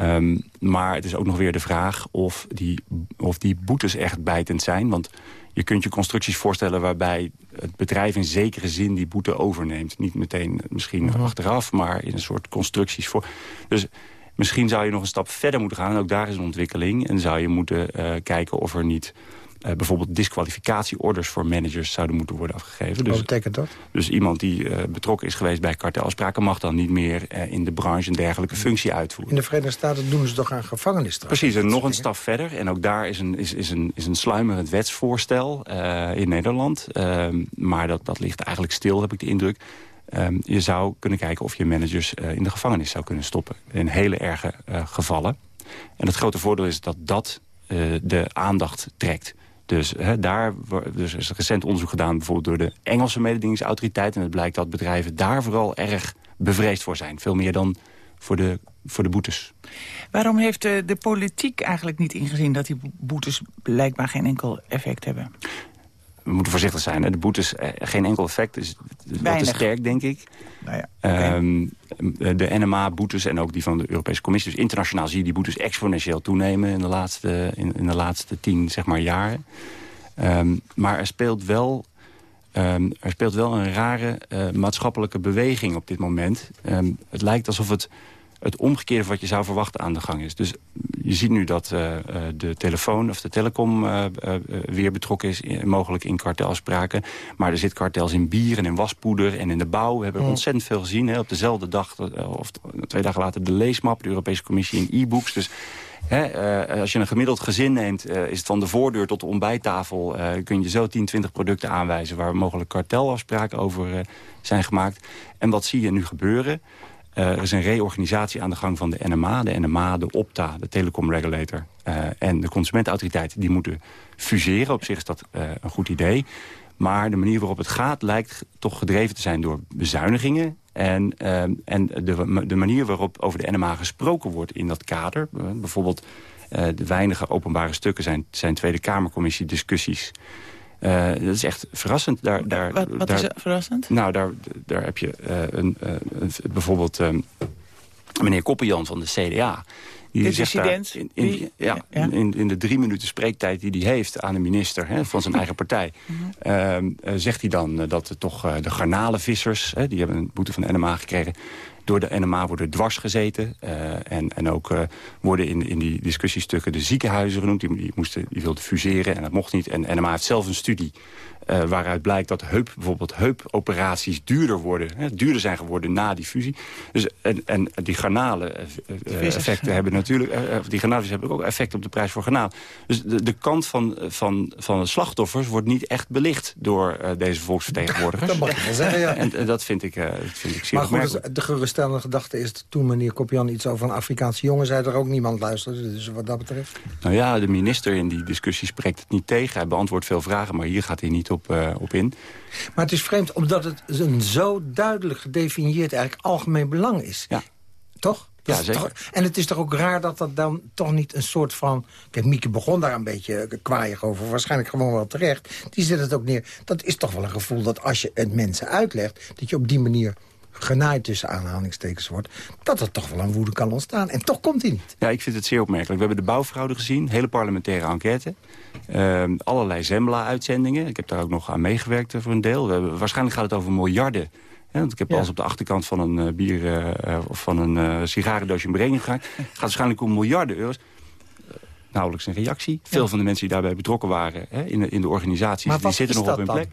Um, maar het is ook nog weer de vraag of die, of die boetes echt bijtend zijn. Want je kunt je constructies voorstellen waarbij het bedrijf in zekere zin die boete overneemt. Niet meteen misschien uh-huh. achteraf, maar in een soort constructies voor. Dus misschien zou je nog een stap verder moeten gaan. En ook daar is een ontwikkeling. En zou je moeten uh, kijken of er niet uh, bijvoorbeeld disqualificatieorders voor managers zouden moeten worden afgegeven. Dus, Wat betekent dat? Dus iemand die uh, betrokken is geweest bij kartelafspraken... mag dan niet meer uh, in de branche een dergelijke functie uitvoeren. In de Verenigde Staten doen ze toch aan gevangenisstraf? Precies, en nog een stap verder. En ook daar is een, is, is een, is een sluimerend wetsvoorstel in Nederland. Ehm, maar dat, dat ligt eigenlijk stil, heb ik de indruk. Um, je zou kunnen kijken of je managers in de gevangenis zou kunnen stoppen. In hele erge gevallen. En het grote voordeel is dat dat de aandacht trekt. Dus hè, daar dus is recent onderzoek gedaan bijvoorbeeld door de Engelse mededingingsautoriteit. En het blijkt dat bedrijven daar vooral erg bevreesd voor zijn. Veel meer dan voor de, voor de boetes. Waarom heeft de, de politiek eigenlijk niet ingezien dat die boetes blijkbaar geen enkel effect hebben? We moeten voorzichtig zijn. Hè. De boetes, eh, geen enkel effect. Dus wat te sterk, denk ik. Nou ja, okay. um, de NMA-boetes en ook die van de Europese Commissie. Dus internationaal zie je die boetes exponentieel toenemen... in de laatste, in, in de laatste tien zeg maar, jaren. Um, maar er speelt wel... Um, er speelt wel een rare uh, maatschappelijke beweging op dit moment. Het lijkt alsof het het omgekeerde van wat je zou verwachten aan de gang is. Dus je ziet nu dat uh, de telefoon of de telecom uh, uh, weer betrokken is... In, mogelijk in kartelafspraken. Maar er zit kartels in bier en in waspoeder en in de bouw. We hebben mm. ontzettend veel gezien. Hè, op dezelfde dag, of twee dagen later, de leesmap... de Europese Commissie in e-books. Dus He, uh, als je een gemiddeld gezin neemt, uh, is het van de voordeur tot de ontbijttafel... Uh, kun je zo 10, 20 producten aanwijzen... waar mogelijk kartelafspraken over zijn gemaakt. En wat zie je nu gebeuren? Uh, er is een reorganisatie aan de gang van de NMA. De NMA, de Opta, de Telecom Regulator uh, en de Consumentenautoriteit... die moeten fuseren. Op zich is dat uh, een goed idee. Maar de manier waarop het gaat lijkt toch gedreven te zijn door bezuinigingen. En, en de, de manier waarop over de NMA gesproken wordt in dat kader... bijvoorbeeld de weinige openbare stukken zijn, zijn Tweede Kamercommissie discussies... Uh, dat is echt verrassend. Daar, daar, wat wat daar, is verrassend? Nou, daar, daar heb je uh, een, uh, bijvoorbeeld meneer Koppenjan van de CDA. Die zegt daar in, in, die- ja, In, in de drie minuten spreektijd die hij heeft aan de minister hè, van zijn eigen partij... ehm, eh, zegt hij dan eh, dat toch eh, de garnalenvissers... Hè, die hebben een boete van de NMA gekregen... door de NMA worden dwars gezeten. eh, en, en ook eh, worden in, in die discussiestukken de ziekenhuizen genoemd. Die, moesten, die wilden fuseren en dat mocht niet. En NMA heeft zelf een studie eh, waaruit blijkt dat heup, bijvoorbeeld heupoperaties duurder worden. Hè, duurder zijn geworden na die fusie. Dus, en, en die garnalen eh, eh, hebben natuurlijk... eh, die garnalen hebben ook effect op de prijs voor garnaal. Dus de, de kant van, van, van de slachtoffers wordt niet echt belicht door deze volksvertegenwoordigers. Dat mag ik wel zeggen, ja. En dat vind ik, dat vind ik zeer Maar goed, dus de geruststellende gedachte is... dat toen meneer Kopjan iets over een Afrikaanse jongen zei... er ook niemand luisterde, dus wat dat betreft... Nou ja, de minister in die discussie spreekt het niet tegen. Hij beantwoordt veel vragen, maar hier gaat hij niet op, eh, op in. Maar het is vreemd, omdat het een zo duidelijk gedefinieerd... eigenlijk algemeen belang is. Ja. Toch? Ja, Dat zeker. toch- en het is toch ook raar dat dat dan toch niet een soort van... Kijk, Mieke begon daar een beetje kwaaiig over. Waarschijnlijk gewoon wel terecht. Die zet het ook neer. Dat is toch wel een gevoel dat als je het mensen uitlegt... dat je op die manier genaaid tussen aanhalingstekens wordt... dat er toch wel een woede kan ontstaan. En toch komt hij niet. Ja, ik vind het zeer opmerkelijk. We hebben de bouwfraude gezien, hele parlementaire enquête. Ehm, allerlei Zembla-uitzendingen. Ik heb daar ook nog aan meegewerkt eh, voor een deel. We hebben, waarschijnlijk gaat het over miljarden. Hè, want ik heb Ja. al eens op de achterkant van een eh, bier eh, of van een sigarendoosje in berekening gegaan. Het gaat waarschijnlijk om miljarden euro's. Nauwelijks een reactie. Veel van de mensen die daarbij betrokken waren hè, in, de, in de organisaties, Maar die zitten nog op hun plek.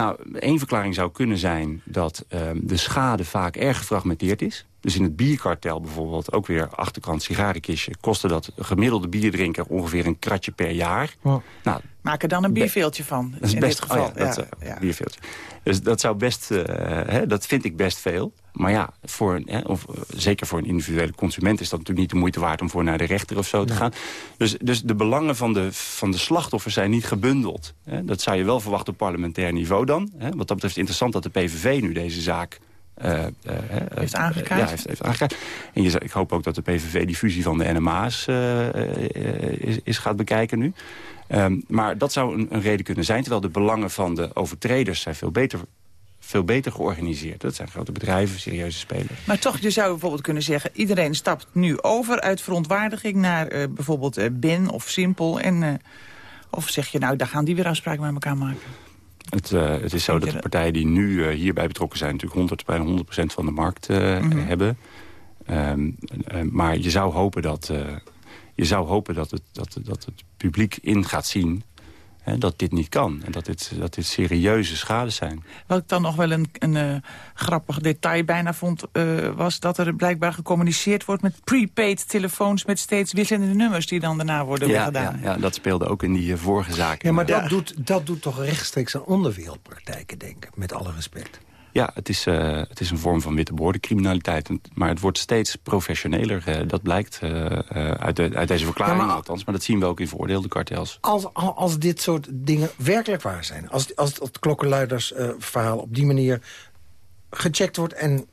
Nou, één verklaring zou kunnen zijn dat ehm, de schade vaak erg gefragmenteerd is. Dus in het bierkartel bijvoorbeeld, ook weer achterkant sigarenkistje... kostte dat gemiddelde bierdrinker ongeveer een kratje per jaar. Nou, Maak er dan een bierveeltje van, dat is in best, dit geval. oh ja, dat, Ja, eh, ja. bierveeltje. Dus dat zou best, eh, hè, dat vind ik best veel. Maar ja, voor een, hè, of, eh, zeker voor een individuele consument is dat natuurlijk niet de moeite waard om voor naar de rechter of zo te gaan. Dus, dus de belangen van de, van de slachtoffers zijn niet gebundeld. Hè. Dat zou je wel verwachten op parlementair niveau dan. Hè. Wat dat betreft interessant dat de PVV nu deze zaak eh, eh, Heeft aangekaart? ja, heeft, heeft aangekaart. En je, ik hoop ook dat de PVV die fusie van de NMA's is, is gaat bekijken nu. Ehm, maar dat zou een, een reden kunnen zijn. Terwijl de belangen van de overtreders zijn veel beter, veel beter georganiseerd. Dat zijn grote bedrijven, serieuze spelers. Maar toch, je zou bijvoorbeeld kunnen zeggen... iedereen stapt nu over uit verontwaardiging naar eh, bijvoorbeeld eh, Ben of Simpel. En, eh, of zeg je, nou, daar gaan die weer afspraken met elkaar maken. Het, het is zo dat de partijen die nu hierbij betrokken zijn... natuurlijk 100, bijna 100% van de markt Mhm. hebben. Ehm, eh, maar je zou hopen dat, je zou hopen dat, het, dat, dat het publiek in gaat zien... hè, dat dit niet kan. En dat dit, dat dit serieuze schades zijn. Wat ik dan nog wel een, een eh, grappig detail bijna vond... eh, was dat er blijkbaar gecommuniceerd wordt met prepaid telefoons... met steeds wisselende nummers die dan daarna worden Ja, gedaan. ja, ja, dat speelde ook in die eh, vorige zaken. Ja, maar dat, Doet, dat doet toch rechtstreeks aan onderwereldpraktijken denken. Met alle respect. Ja, het is, eh, het is een vorm van witte criminaliteit. Maar het wordt steeds professioneler. eh, dat blijkt eh, uit, de, uit deze verklaring Ja, maar- althans. Maar dat zien we ook in veroordeelde kartels. Als, als, dit soort dingen werkelijk waar zijn... als, als het klokkenluidersverhaal op die manier gecheckt wordt... En,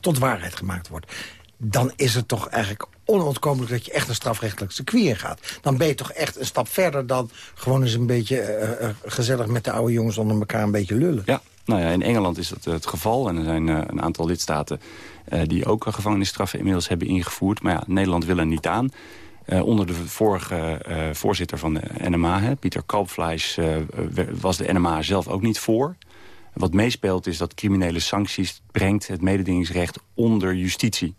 tot waarheid gemaakt wordt... dan is het toch eigenlijk onontkomelijk dat je echt een strafrechtelijk circuit ingaat. Dan ben je toch echt een stap verder dan gewoon eens een beetje gezellig met de oude jongens onder elkaar een beetje lullen. Ja, nou ja, in Engeland is dat eh, het geval. En er zijn eh, een aantal lidstaten eh, die ook gevangenisstraffen inmiddels hebben ingevoerd. Maar ja, Nederland wil er niet aan. Onder de vorige voorzitter van de NMA, hè, Pieter Kalpfleisch, was de NMA zelf ook niet voor. Wat meespeelt is dat criminele sancties brengt het mededingingsrecht onder justitie.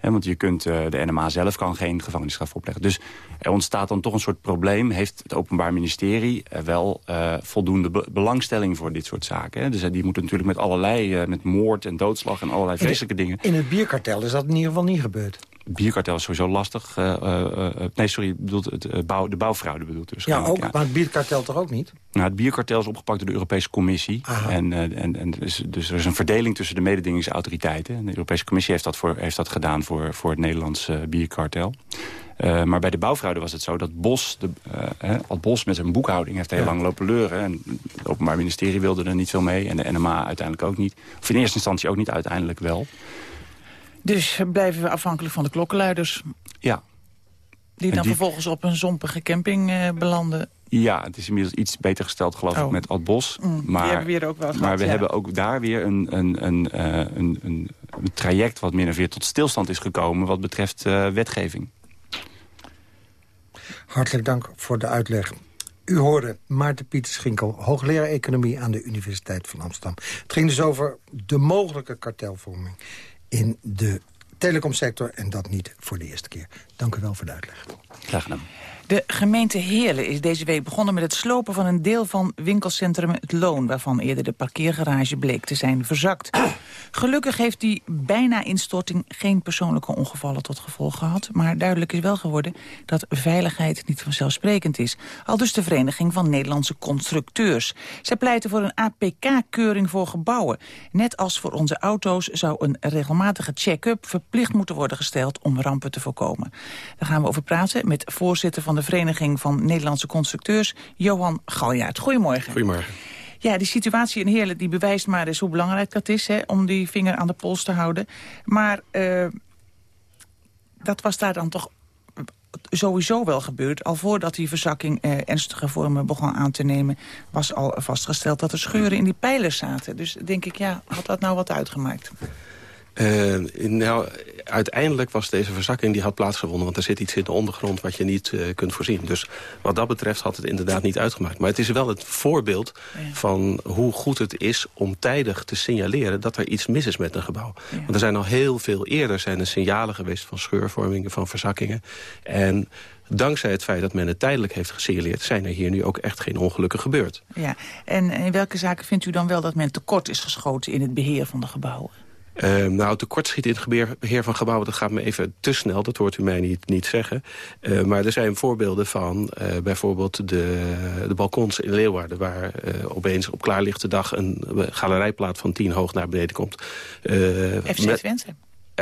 Want je kunt, eh, de NMA zelf kan geen gevangenisstraf opleggen. Dus er ontstaat dan toch een soort probleem. Heeft het Openbaar Ministerie eh, wel eh, voldoende be- belangstelling voor dit soort zaken? Hè? Dus die moeten natuurlijk met allerlei, met moord en doodslag en allerlei vreselijke dingen. In het bierkartel is dat in ieder geval niet gebeurd. Bierkartel is sowieso lastig. eh, eh, eh, nee, sorry, ik bedoel het, bouw, de bouwfraude bedoelt dus. Ja, ook, maar het bierkartel toch ook niet? nou, het bierkartel is opgepakt door de Europese Commissie. En, en, en dus, dus er is een verdeling tussen de mededingingsautoriteiten. En de Europese Commissie heeft dat, voor, heeft dat gedaan voor, voor het Nederlands eh, bierkartel. Maar bij de bouwfraude was het zo dat Bos, de, eh, Ad Bos met zijn boekhouding heeft heel Ja. lang lopen leuren. En het Openbaar Ministerie wilde er niet veel mee. En de NMA uiteindelijk ook niet. Of in eerste instantie ook niet, uiteindelijk wel. Dus blijven we afhankelijk van de klokkenluiders... Ja. die dan die- vervolgens op een zompige camping eh, belanden... Ja, het is inmiddels iets beter gesteld geloof ik Oh. met Adbos. Mm, die maar hebben we ook wel maar gehad, we ja. hebben ook daar weer een, een, een, eh, een, een, een traject wat min of meer tot stilstand is gekomen... wat betreft eh, wetgeving. Hartelijk dank voor de uitleg. U hoorde Maarten Pieterschinkel, hoogleraar economie aan de Universiteit van Amsterdam. Het ging dus over de mogelijke kartelvorming in de telecomsector... en dat niet voor de eerste keer. Dank u wel voor de uitleg. Graag gedaan. De gemeente Heerlen is deze week begonnen met het slopen van een deel van winkelcentrum Het Loon... waarvan eerder de parkeergarage bleek te zijn verzakt. Gelukkig heeft die bijna instorting geen persoonlijke ongevallen tot gevolg gehad... maar duidelijk is wel geworden dat veiligheid niet vanzelfsprekend is. Al dus de Vereniging van Nederlandse Constructeurs. Zij pleiten voor een APK-keuring voor gebouwen. Net als voor onze auto's zou een regelmatige check-up verplicht moeten worden gesteld om rampen te voorkomen. Daar gaan we over praten met voorzitter van de Vereniging van Nederlandse Constructeurs, Johan Galjaard. Goedemorgen. Goedemorgen. Ja, die situatie in Heerlen die bewijst maar eens hoe belangrijk dat is... Hè, om die vinger aan de pols te houden. Maar eh, dat was daar dan toch sowieso wel gebeurd. Al voordat die verzakking eh, ernstige vormen begon aan te nemen... was al vastgesteld dat er scheuren in die pijlers zaten. Dus denk ik, ja, had dat nou wat uitgemaakt? Eh, nou, uiteindelijk was deze verzakking die had plaatsgevonden... want er zit iets in de ondergrond wat je niet eh, kunt voorzien. Dus wat dat betreft had het inderdaad niet uitgemaakt. Maar het is wel het voorbeeld van hoe goed het is... om tijdig te signaleren dat er iets mis is met een gebouw. Want er zijn al heel veel eerder zijn er signalen geweest... van scheurvormingen, van verzakkingen. En dankzij het feit dat men het tijdelijk heeft gesignaleerd... zijn er hier nu ook echt geen ongelukken gebeurd. Ja. En in welke zaken vindt u dan wel dat men tekort is geschoten... in het beheer van de gebouwen? Uh, nou, tekortschieten in het beheer, beheer van gebouwen... dat gaat me even te snel, dat hoort u mij niet, niet zeggen. Uh, maar er zijn voorbeelden van uh, bijvoorbeeld de, de balkons in Leeuwarden... waar opeens op klaarlichte dag een galerijplaat van 10 hoog naar beneden komt. FC met, Twente.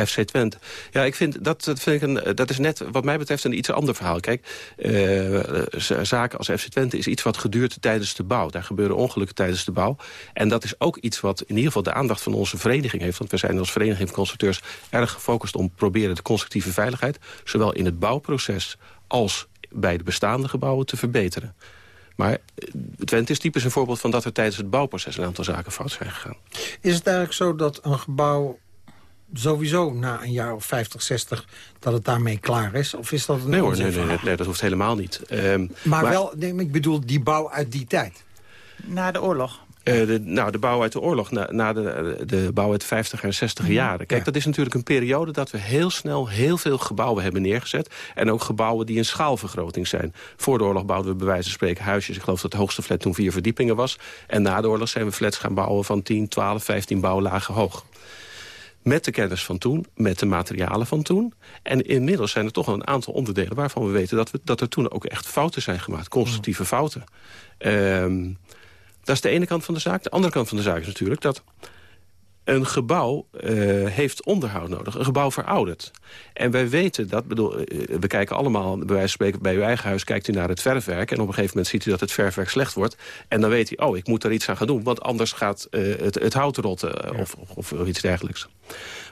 FC Twente. Ja, ik vind dat, dat, vind ik een, dat is net wat mij betreft een iets ander verhaal. Kijk, uh, zaken als FC Twente is iets wat geduurt tijdens de bouw. Daar gebeuren ongelukken tijdens de bouw. En dat is ook iets wat in ieder geval de aandacht van onze vereniging heeft. Want we zijn als vereniging van constructeurs erg gefocust om proberen de constructieve veiligheid... zowel in het bouwproces als bij de bestaande gebouwen te verbeteren. Maar Twente is typisch een voorbeeld van dat er tijdens het bouwproces... een aantal zaken fout zijn gegaan. Is het eigenlijk zo dat een gebouw sowieso na een jaar of 50, 60... dat het daarmee klaar is? Of is dat een nee, hoor, nee, nee, nee, nee, dat hoeft helemaal niet. Um, maar, maar, wel, nee, ik bedoel die bouw uit die tijd. Na de oorlog? Uh, de, nou, de bouw uit de oorlog, na, na de, de bouw uit de 50 en 60 jaren. Kijk, ja. dat is natuurlijk een periode dat we heel snel heel veel gebouwen hebben neergezet. En ook gebouwen die een schaalvergroting zijn. Voor de oorlog bouwden we bij wijze van spreken huisjes. Ik geloof dat de hoogste flat toen vier verdiepingen was. En na de oorlog zijn we flats gaan bouwen van 10, 12, 15 bouwlagen hoog. Met de kennis van toen, met de materialen van toen. En inmiddels zijn er toch een aantal onderdelen waarvan we weten... dat, we, dat er toen ook echt fouten zijn gemaakt, constructieve fouten. Um, dat is de ene kant van de zaak. De andere kant van de zaak is natuurlijk dat een gebouw uh, heeft onderhoud nodig. Een gebouw veroudert. En wij weten dat, bedoel, uh, we kijken allemaal, bij wijze van spreken bij uw eigen huis... kijkt u naar het verfwerk en op een gegeven moment ziet u dat het verfwerk slecht wordt. En dan weet hij, oh, ik moet er iets aan gaan doen, want anders gaat uh, het, het hout rotten ja. of, of, of iets dergelijks.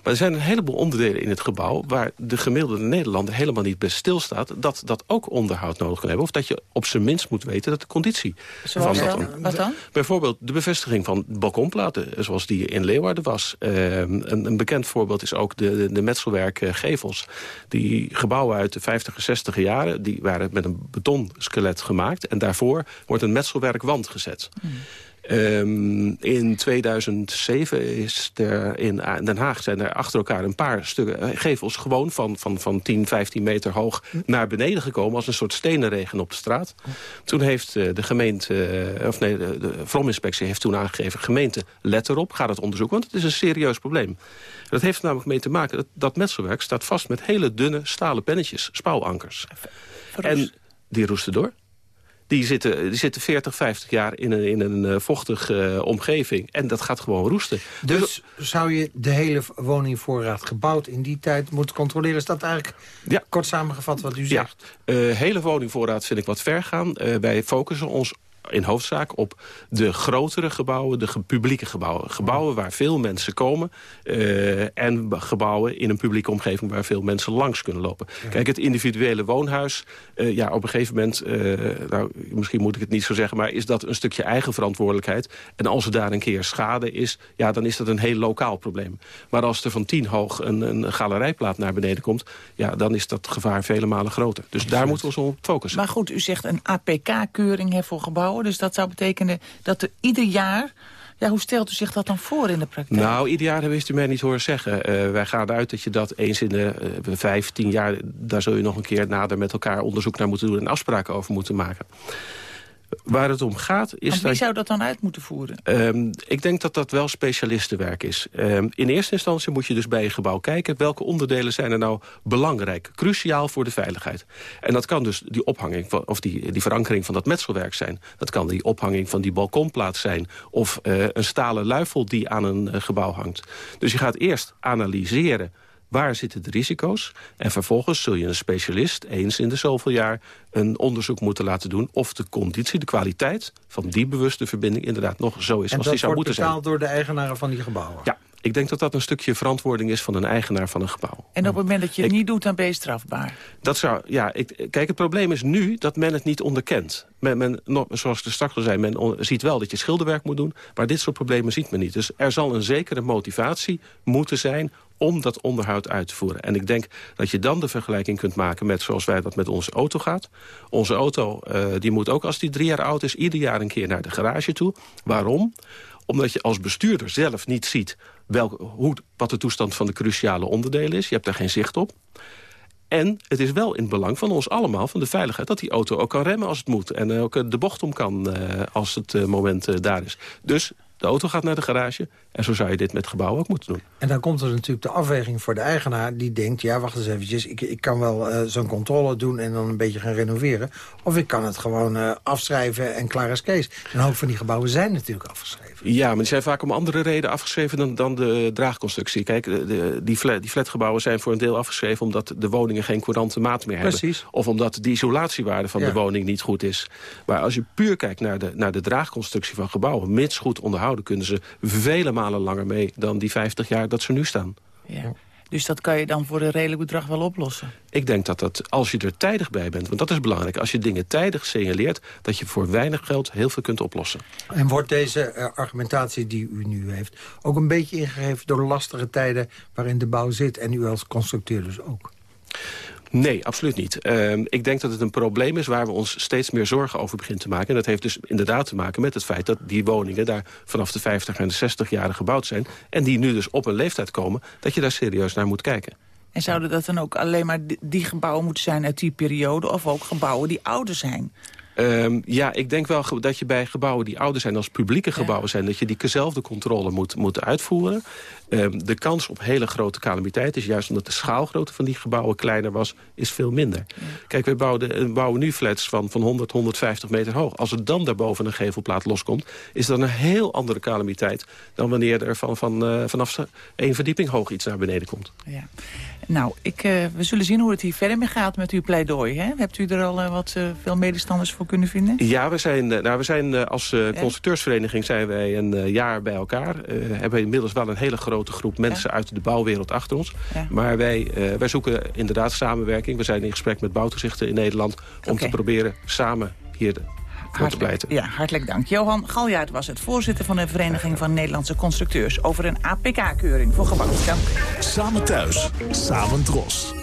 Maar er zijn een heleboel onderdelen in het gebouw... waar de gemiddelde Nederlander helemaal niet bij stilstaat... dat dat ook onderhoud nodig kan hebben. Of dat je op zijn minst moet weten dat de conditie zoals van dat... Dan? Wat dan? Bijvoorbeeld de bevestiging van balkonplaten... zoals die in Leeuwarden was. Uh, een, een, bekend voorbeeld is ook de, de, de metselwerkgevels. Die gebouwen uit de 50 en 60 jaren... die waren met een betonskelet gemaakt. En daarvoor wordt een metselwerkwand gezet. Hmm. Um, in 2007 is er in Den Haag zijn er achter elkaar een paar stukken gevels gewoon van, van, van 10, 15 meter hoog naar beneden gekomen als een soort stenenregen op de straat. Toen heeft uh, de gemeente, uh, of nee, de, de Vrominspectie heeft toen aangegeven, gemeente let erop, ga dat onderzoeken, want het is een serieus probleem. Dat heeft er namelijk mee te maken dat dat metselwerk staat vast met hele dunne stalen pennetjes, spouwankers. En die roesten door. Die zitten, die zitten 40, 50 jaar in een, in een uh, vochtige uh, omgeving. En dat gaat gewoon roesten. Dus, dus zou je de hele woningvoorraad gebouwd in die tijd moeten controleren? Is dat eigenlijk ja. kort samengevat wat u zegt? Ja, uh, hele woningvoorraad vind ik wat ver gaan. wij focussen ons in hoofdzaak op de grotere gebouwen, de publieke gebouwen. Gebouwen waar veel mensen komen uh, en gebouwen in een publieke omgeving waar veel mensen langs kunnen lopen. Kijk, het individuele woonhuis, uh, ja, op een gegeven moment, uh, nou, misschien moet ik het niet zo zeggen, maar is dat een stukje eigen verantwoordelijkheid. En als er daar een keer schade is, ja, dan is dat een heel lokaal probleem. Maar als er van tien hoog een, een galerijplaat naar beneden komt, ja, dan is dat gevaar vele malen groter. Dus daar moeten we ons op focussen. Maar goed, u zegt een APK-keuring voor gebouwen, dus dat zou betekenen dat er ieder jaar ja, hoe stelt u zich dat dan voor in de praktijk? Nou, ieder jaar wist u mij niet horen zeggen. Uh, wij gaan eruit dat je dat eens in de uh, vijf, tien jaar... daar zul je nog een keer nader met elkaar onderzoek naar moeten doen... en afspraken over moeten maken. Waar het om gaat is... En wie zou dat dan uit moeten voeren? Um, ik denk dat dat wel specialistenwerk is. Um, in eerste instantie moet je dus bij een gebouw kijken... welke onderdelen zijn er nou belangrijk, cruciaal voor de veiligheid. En dat kan dus die ophanging van, of die, die verankering van dat metselwerk zijn. Dat kan die ophanging van die balkonplaat zijn. Of uh, een stalen luifel die aan een uh, gebouw hangt. Dus je gaat eerst analyseren Waar zitten de risico's? En vervolgens zul je een specialist eens in de zoveel jaar een onderzoek moeten laten doen... of de conditie, de kwaliteit van die bewuste verbinding inderdaad nog zo is als die zou moeten zijn. En dat wordt betaald door de eigenaren van die gebouwen? Ja, ik denk dat dat een stukje verantwoording is van een eigenaar van een gebouw. En op het moment dat je het niet doet, dan ben je strafbaar? Dat zou, ja, ik, kijk, het probleem is nu dat men het niet onderkent. Men, men, zoals ik straks al zei, men on, ziet wel dat je schilderwerk moet doen... maar dit soort problemen ziet men niet. Dus er zal een zekere motivatie moeten zijn om dat onderhoud uit te voeren. En ik denk dat je dan de vergelijking kunt maken met zoals wij dat met onze auto gaat. Onze auto uh, die moet ook als die drie jaar oud is... ieder jaar een keer naar de garage toe. Waarom? Omdat je als bestuurder zelf niet ziet welk, hoe, wat de toestand van de cruciale onderdelen is. Je hebt daar geen zicht op. En het is wel in het belang van ons allemaal, van de veiligheid... dat die auto ook kan remmen als het moet. En ook de bocht om kan uh, als het moment daar is. Dus de auto gaat naar de garage. En zo zou je dit met gebouwen ook moeten doen. En dan komt er natuurlijk de afweging voor de eigenaar... die denkt, ja, wacht eens eventjes, ik, ik kan wel uh, zo'n controle doen... en dan een beetje gaan renoveren. Of ik kan het gewoon uh, afschrijven en klaar is Kees. Een hoop van die gebouwen zijn natuurlijk afgeschreven. Ja, maar die zijn vaak om andere redenen afgeschreven dan, dan de draagconstructie. Kijk, de, de, die, flat, die flatgebouwen zijn voor een deel afgeschreven... omdat de woningen geen courante maat meer hebben. Precies. Of omdat de isolatiewaarde van ja. de woning niet goed is. Maar als je puur kijkt naar de, naar de draagconstructie van gebouwen... mits goed onderhouden, kunnen ze vele malen langer mee... dan die 50 jaar dat ze nu staan. Ja. Dus dat kan je dan voor een redelijk bedrag wel oplossen? Ik denk dat dat, als je er tijdig bij bent, want dat is belangrijk... als je dingen tijdig signaleert, dat je voor weinig geld heel veel kunt oplossen. En wordt deze uh, argumentatie die u nu heeft... ook een beetje ingegeven door lastige tijden waarin de bouw zit... en u als constructeur dus ook? Nee, absoluut niet. Uh, ik denk dat het een probleem is waar we ons steeds meer zorgen over beginnen te maken. En dat heeft dus inderdaad te maken met het feit dat die woningen... daar vanaf de 50 en de 60 jaren gebouwd zijn... en die nu dus op een leeftijd komen, dat je daar serieus naar moet kijken. En zouden dat dan ook alleen maar die gebouwen moeten zijn uit die periode... of ook gebouwen die ouder zijn? Um, ja, ik denk wel dat je bij gebouwen die ouder zijn als publieke gebouwen zijn... dat je diezelfde controle moet, moet uitvoeren. Um, de kans op hele grote calamiteit is juist omdat de schaalgrootte van die gebouwen kleiner was, is veel minder. Ja. Kijk, we bouwen, bouwen nu flats van, van 100, 150 meter hoog. Als er dan daarboven een gevelplaat loskomt, is dat een heel andere calamiteit dan wanneer er van, van, uh, vanaf één verdieping hoog iets naar beneden komt. Ja. Nou, ik, uh, we zullen zien hoe het hier verder mee gaat met uw pleidooi. Hè? Hebt u er al uh, wat uh, veel medestanders voor kunnen vinden? Ja, we zijn, nou, we zijn als constructeursvereniging zijn wij een jaar bij elkaar. hebben inmiddels wel een hele grote groep mensen ja? uit de bouwwereld achter ons. Ja. Maar wij, wij zoeken inderdaad samenwerking. We zijn in gesprek met bouwtoezichten in Nederland... om okay. te proberen samen hier Hartelijk, ja, hartelijk dank. Johan Galjaard was het voorzitter van de Vereniging van Nederlandse Constructeurs... over een APK-keuring voor gebouwen. Samen thuis, samen dros.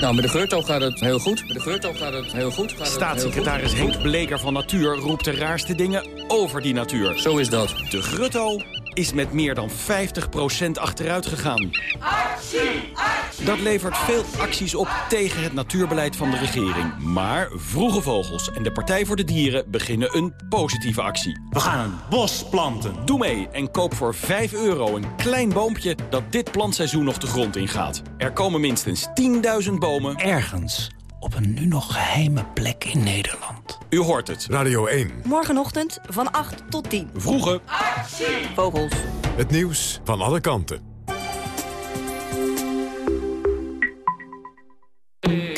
Nou, met de Geurto gaat het heel goed. Met de Geurto gaat het heel goed. Gaat Staatssecretaris heel goed. Henk Bleker van Natuur roept de raarste dingen over die natuur. Zo is dat. De Grutto is met meer dan 50% achteruit gegaan. Actie! Actie! Dat levert veel acties op tegen het natuurbeleid van de regering. Maar Vroege Vogels en de Partij voor de Dieren beginnen een positieve actie. We gaan een bos planten. Doe mee en koop voor 5 euro een klein boompje dat dit plantseizoen nog de grond ingaat. Er komen minstens 10.000 bomen. Ergens op een nu nog geheime plek in Nederland. U hoort het. Radio 1. Morgenochtend van 8 tot 10. Vroege. Actie! Vogels. Het nieuws van alle kanten.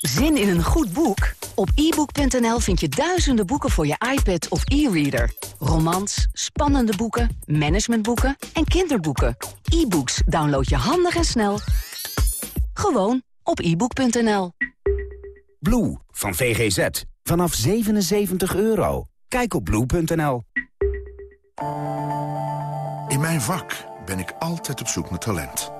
Zin in een goed boek? Op ebook.nl vind je duizenden boeken voor je iPad of e-reader. Romans, spannende boeken, managementboeken en kinderboeken. E-books download je handig en snel. Gewoon op ebook.nl. Blue van VGZ. Vanaf 77 euro. Kijk op blue.nl. In mijn vak ben ik altijd op zoek naar talent.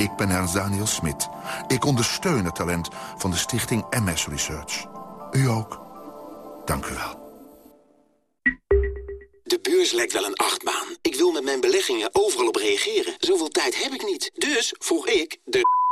Ik ben Ernst Daniel Smit. Ik ondersteun het talent van de stichting MS Research. U ook. Dank u wel. De beurs lijkt wel een achtbaan. Ik wil met mijn beleggingen overal op reageren. Zoveel tijd heb ik niet. Dus vroeg ik de